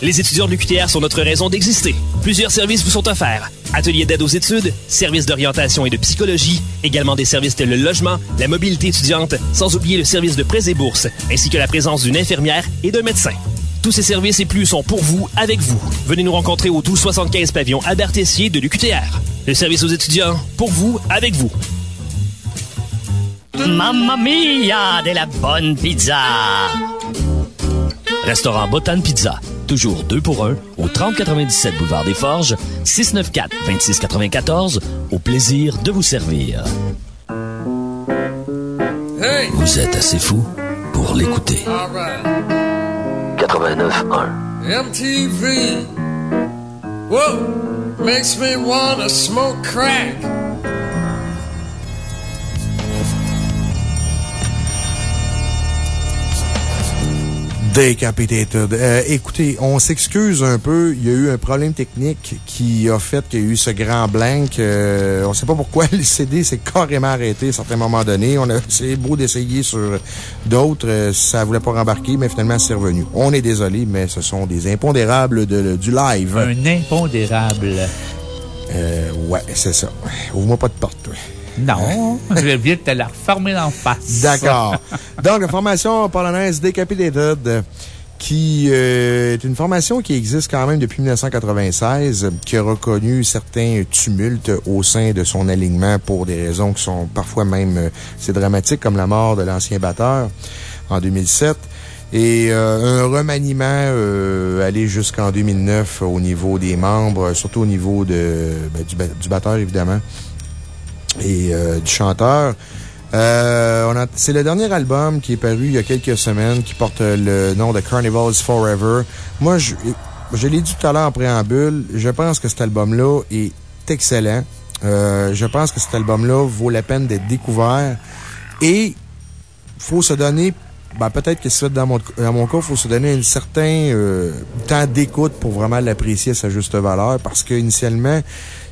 Speaker 8: Les étudiants de l'UQTR sont notre raison d'exister. Plusieurs services vous sont offerts. Ateliers d'aide aux études, services d'orientation et de psychologie, également des services tels le logement, la mobilité étudiante, sans oublier le service de prêts et bourses, ainsi que la présence d'une infirmière et d'un médecin. Tous ces services et plus sont pour vous, avec vous. Venez nous rencontrer au 1275 pavillon Albert Tessier de l'UQTR. Le service aux étudiants, pour vous, avec vous.
Speaker 4: Mamma mia de la bonne pizza!
Speaker 5: Restaurant Botan Pizza. Toujours 2 pour 1 au 3097 Boulevard des Forges, 694-2694. Au plaisir de vous servir. Vous êtes assez fou pour l'écouter. 89.1
Speaker 9: MTV. Whoa, makes me wanna smoke crack.
Speaker 1: Decapitated. Euh, écoutez, on s'excuse un peu. Il y a eu un problème technique qui a fait qu'il y a eu ce grand blank. Euh, on ne sait pas pourquoi le CD s'est carrément arrêté à certains moments donnés. On a essayé beau d'essayer sur d'autres. Euh, ça voulait pas rembarquer, mais finalement, c'est revenu. On est désolé, mais ce sont des impondérables de, du live.
Speaker 2: Un impondérable.
Speaker 1: Euh, ouais, c'est ça. Ouvre-moi pas de porte, toi.
Speaker 2: Non, je vais te la refermer en face.
Speaker 1: D'accord. Donc, la formation polonaise Decapitated, qui euh, est une formation qui existe quand même depuis 1996, qui a reconnu certains tumultes au sein de son alignement pour des raisons qui sont parfois même euh, c'est dramatique, comme la mort de l'ancien batteur en 2007. Et euh, un remaniement euh, allé jusqu'en 2009 au niveau des membres, surtout au niveau de, ben, du, du batteur, évidemment et euh, du chanteur. Euh, c'est le dernier album qui est paru il y a quelques semaines qui porte le nom de Carnivals Forever. Moi, je, l'ai dit tout à l'heure en préambule, je pense que cet album-là est excellent. Euh, je pense que cet album-là vaut la peine d'être découvert. Et faut se donner, ben, peut-être que c'est dans mon, dans mon cas, faut se donner un certain temps d'écoute pour vraiment l'apprécier à sa juste valeur parce qu'initialement,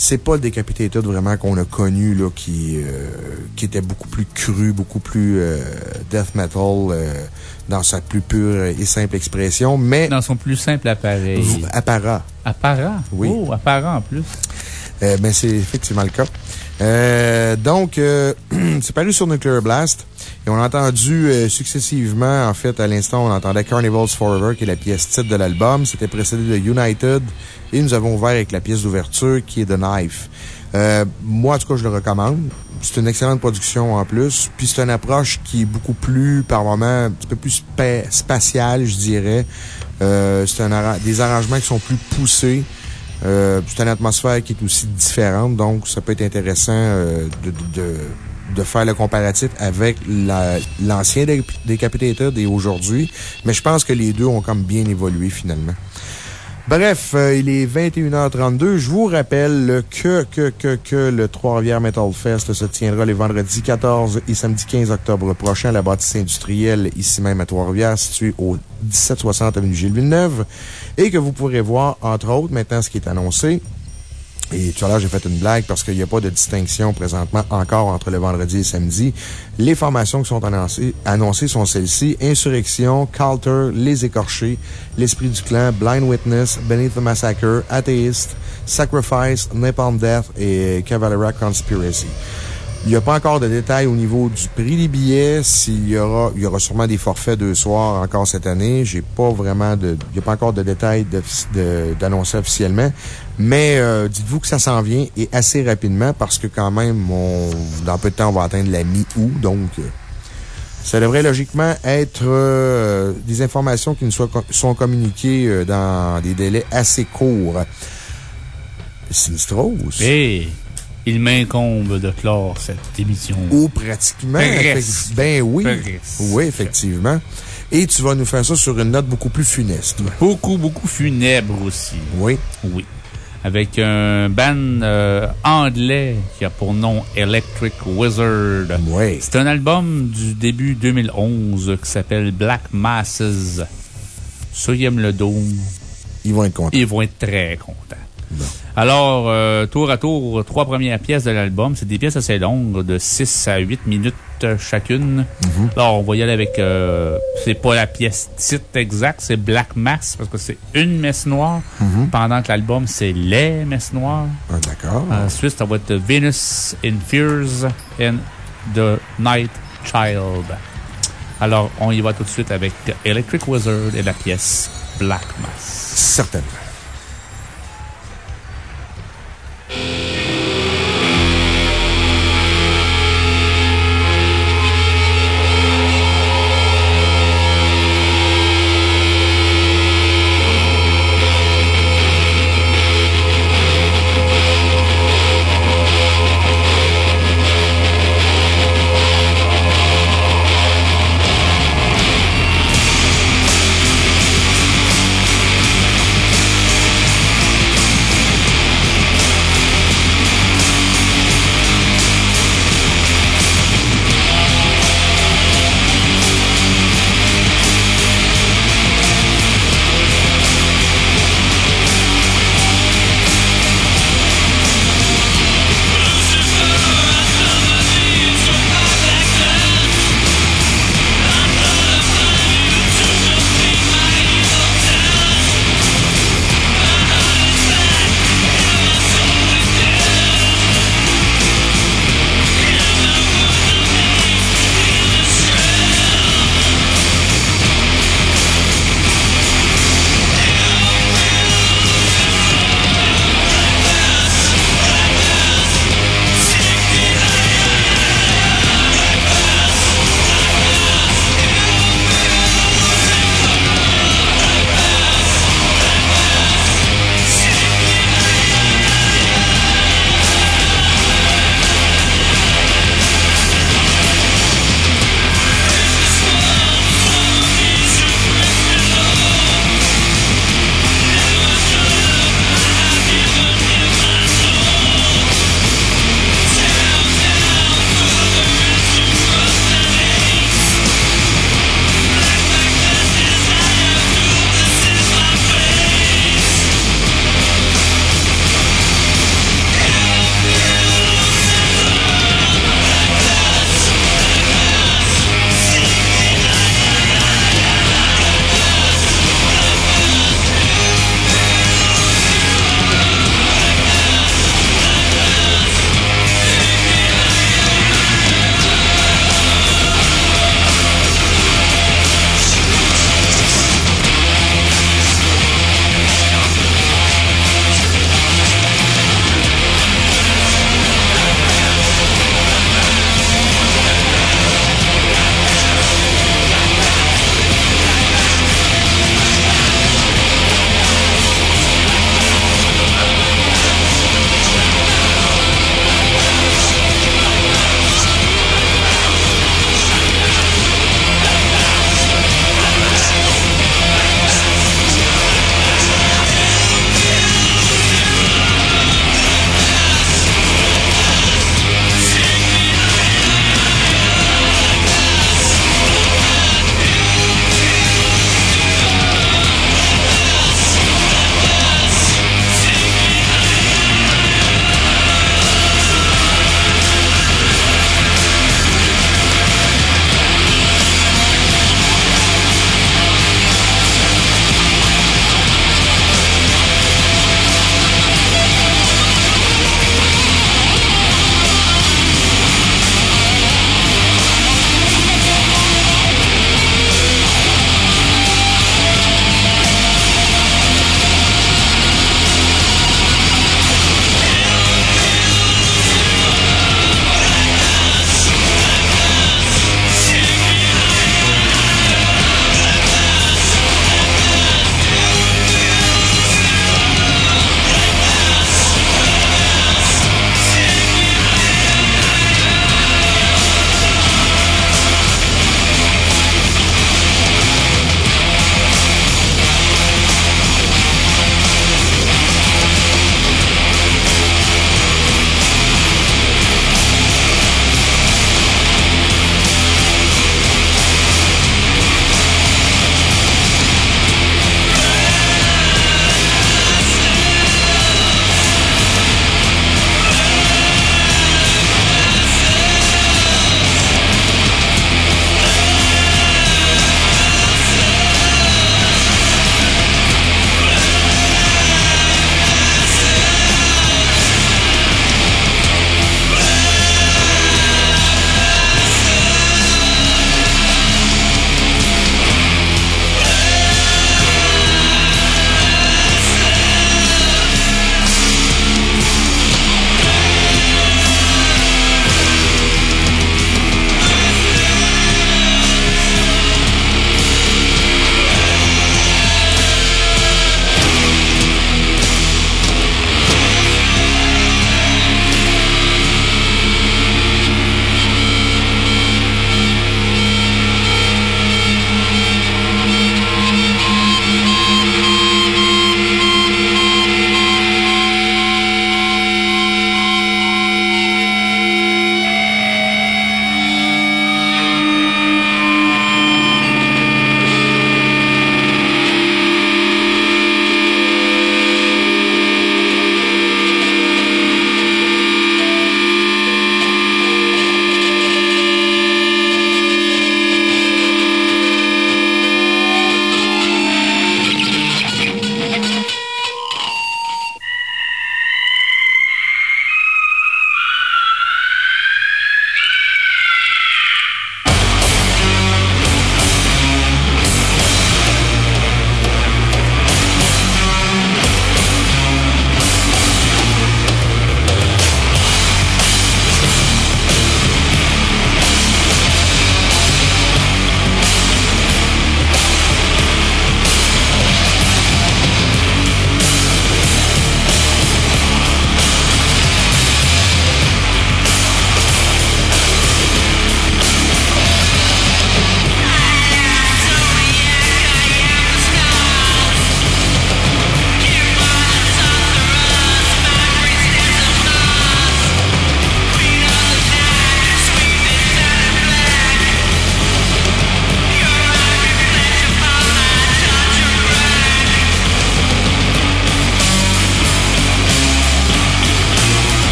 Speaker 1: c'est pas le Decapitated vraiment qu'on a connu, là, qui, euh, qui était beaucoup plus cru, beaucoup plus euh, death metal euh, dans sa plus pure et simple expression, mais.
Speaker 2: Dans son plus simple appareil.
Speaker 1: Apparat.
Speaker 2: Apparat?
Speaker 1: Oui.
Speaker 2: Oh, apparat en plus.
Speaker 1: ben, c'est effectivement le cas. donc, c'est paru sur Nuclear Blast. Et on a entendu successivement, en fait, à l'instant, on entendait Carnivals Forever, qui est la pièce titre de l'album. C'était précédé de United, et nous avons ouvert avec la pièce d'ouverture qui est The Knife. Euh, moi, en tout cas, je le recommande. C'est une excellente production en plus. Puis c'est une approche qui est beaucoup plus, par moment, un petit peu plus spatiale, je dirais. Euh, c'est des arrangements qui sont plus poussés. Euh, c'est une atmosphère qui est aussi différente, donc ça peut être intéressant euh, de, de, de, faire le comparatif avec l'ancien Decapitated et aujourd'hui. Mais je pense que les deux ont comme bien évolué finalement. Bref, euh, il est 21h32. Je vous rappelle que, que, que, que le Trois-Rivières Metal Fest se tiendra les vendredis 14 et samedi 15 octobre prochain à la bâtisse industrielle, ici même à Trois-Rivières, située au 1760 avenue Gilles Villeneuve. Et que vous pourrez voir, entre autres, maintenant ce qui est annoncé, et tout à l'heure, j'ai fait une blague parce qu'il n'y a pas de distinction présentement encore entre le vendredi et le samedi. Les formations qui sont annoncées, annoncées sont celles-ci. Insurrection, Calter, Les Écorchés, L'Esprit du Clan, Blind Witness, Beneath the Massacre, Atheist, Sacrifice, Napalm Death et Cavalera Conspiracy. Il n'y a pas encore de détails au niveau du prix des billets. S'il y aura, il y aura sûrement des forfaits de soir encore cette année. J'ai pas vraiment de, il n'y a pas encore de détails d'annoncer officiellement. Mais euh, dites-vous que ça s'en vient et assez rapidement parce que quand même, dans peu de temps, on va atteindre la mi-août. Donc, euh, ça devrait logiquement être euh, des informations qui nous sont communiquées dans des délais assez courts. Sinistros.
Speaker 2: Hey! Il m'incombe de clore cette émission.
Speaker 1: Ou pratiquement. Ben oui. Oui, effectivement. Et tu vas nous faire ça sur une note beaucoup plus funeste.
Speaker 2: Beaucoup, beaucoup funèbre aussi.
Speaker 1: Oui.
Speaker 2: Oui. Avec un band euh, anglais qui a pour nom Electric Wizard.
Speaker 1: Oui.
Speaker 2: C'est un album du début 2011 qui s'appelle Black Masses. Ça, ils aiment le dôme.
Speaker 1: Ils vont être contents.
Speaker 2: Ils vont être très contents. Alors, euh, tour à tour, trois premières pièces de l'album. C'est des pièces assez longues, de 6 à 8 minutes chacune.
Speaker 1: Mhm.
Speaker 2: Alors, on va y aller avec, euh, c'est pas la pièce titre exacte, c'est Black Mass, parce que c'est une messe noire,
Speaker 1: mhm.
Speaker 2: pendant que l'album, c'est les messes noires.
Speaker 1: Ah, D'accord.
Speaker 2: Ensuite, ça va être Venus in Fears and The Night Child. Alors, on y va tout de suite avec Electric Wizard et la pièce Black Mass.
Speaker 1: Certainement. you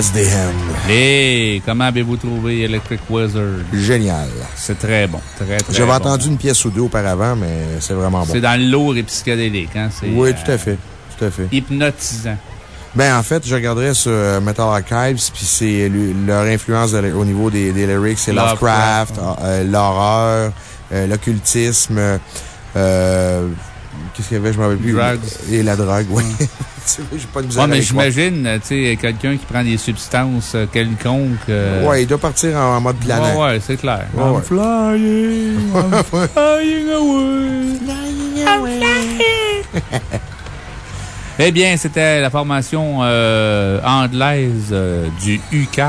Speaker 1: The
Speaker 2: Et comment avez-vous trouvé Electric Wizard?
Speaker 1: Génial.
Speaker 2: C'est très bon. Très, très
Speaker 1: J'avais entendu une pièce ou deux auparavant, mais c'est vraiment bon.
Speaker 2: C'est dans le lourd et psychédélique, hein?
Speaker 1: Oui, tout à fait. Tout à fait.
Speaker 2: Hypnotisant.
Speaker 1: Ben, en fait, je regarderais sur euh, Metal Archives, puis c'est leur influence au niveau des, lyrics, c'est Lovecraft, euh, l'horreur, euh, l'occultisme, Qu'est-ce qu'il y avait? Je m'en rappelle plus. Et la drogue, oui.
Speaker 2: J'ai pas de misère. mais j'imagine, tu sais, quelqu'un qui prend des substances quelconques.
Speaker 1: Ouais, il doit partir en, mode planète.
Speaker 2: Ouais, ouais, c'est clair. I'm flying. I'm flying away. Flying away. Eh bien, c'était la formation euh, anglaise euh, du UK.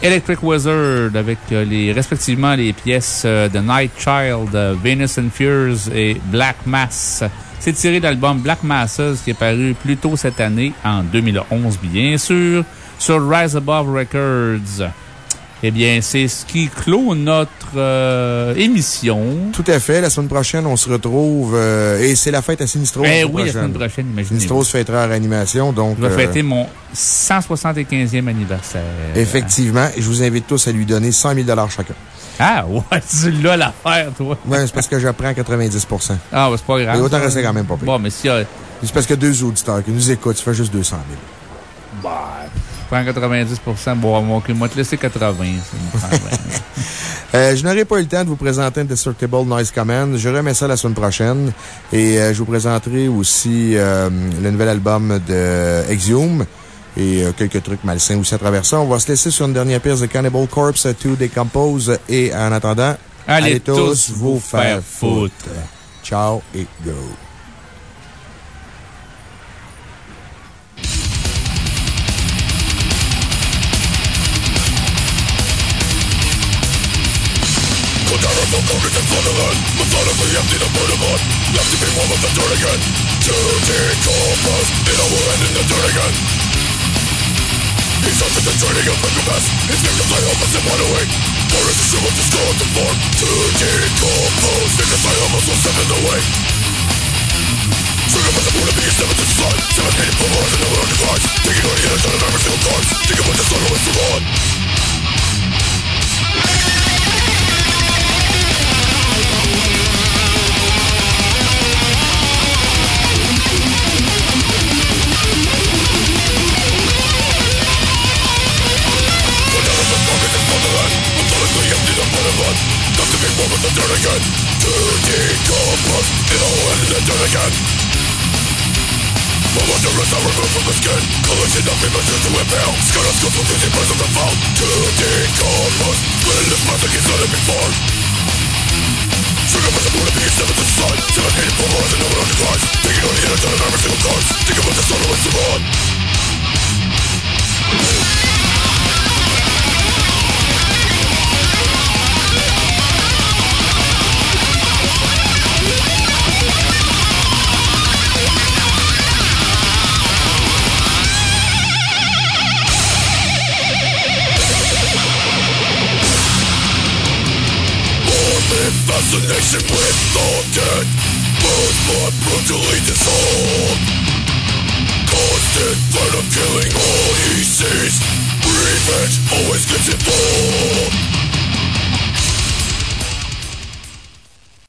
Speaker 2: Electric Wizard avec euh, respectivement les pièces The Night Child, Venus and Fears et Black Mass. C'est tiré de l'album Black Masses qui est paru plus tôt cette année, en 2011 bien sûr, sur Rise Above Records. Eh bien, c'est ce qui clôt notre euh, émission.
Speaker 1: Tout à fait. La semaine prochaine, on se retrouve. Euh, et c'est la fête à Sinistro.
Speaker 2: Eh oui, la semaine prochaine, imaginez.
Speaker 1: Sinistro se fêtera en réanimation. Donc,
Speaker 2: je vais fêter mon 175e anniversaire.
Speaker 1: Effectivement. Et je vous invite tous à lui donner 100 000 chacun.
Speaker 2: Ah, ouais, tu l'as l'affaire, toi.
Speaker 1: Oui, c'est parce que je prends 90%
Speaker 2: Ah, c'est pas grave.
Speaker 1: Mais autant rester quand même pas pire.
Speaker 2: Bon, mais si.
Speaker 1: C'est parce que deux auditeurs qui nous écoutent, ça fait juste 200 000.
Speaker 2: Bah prends 90 Bon, moi, te laisser 80.
Speaker 1: euh, je n'aurai pas eu le temps de vous présenter Indestructible Noise Command. Je remets ça la semaine prochaine. Et euh, je vous présenterai aussi euh, le nouvel album de Exhume et quelques trucs malsains aussi à travers ça. On va se laisser sur une dernière pièce de Cannibal Corpse, To Decompose. Et en attendant,
Speaker 2: allez, tous vous faire foutre.
Speaker 1: Ciao et go. we empty the universe Left to be one with the dirt again To decompose all will end in the dirt again He's after the training of Megabas His making play almost in one away Or is it with this call to form To decompose Because I almost in seven way Trigger by the moon of being seven to slot Seven hated for more than a learned cards Taking on the edge out of every single card taking about the sun always to run form of the dirt again. To decompose It all end in the dirt again. The wonder is not removed from the skin. Collection of images to impale Scar of skulls with the birds of the foul To decompose Split in his mouth like he's done it before Trigger by the moon of being seven to slide Seven hated for more than no one undercries Taking on the edge out of every single card Think about the sorrow is to run fascination with the dead Blood, blood brutally dissolved Constant threat of killing all. he sees Revenge always gets involved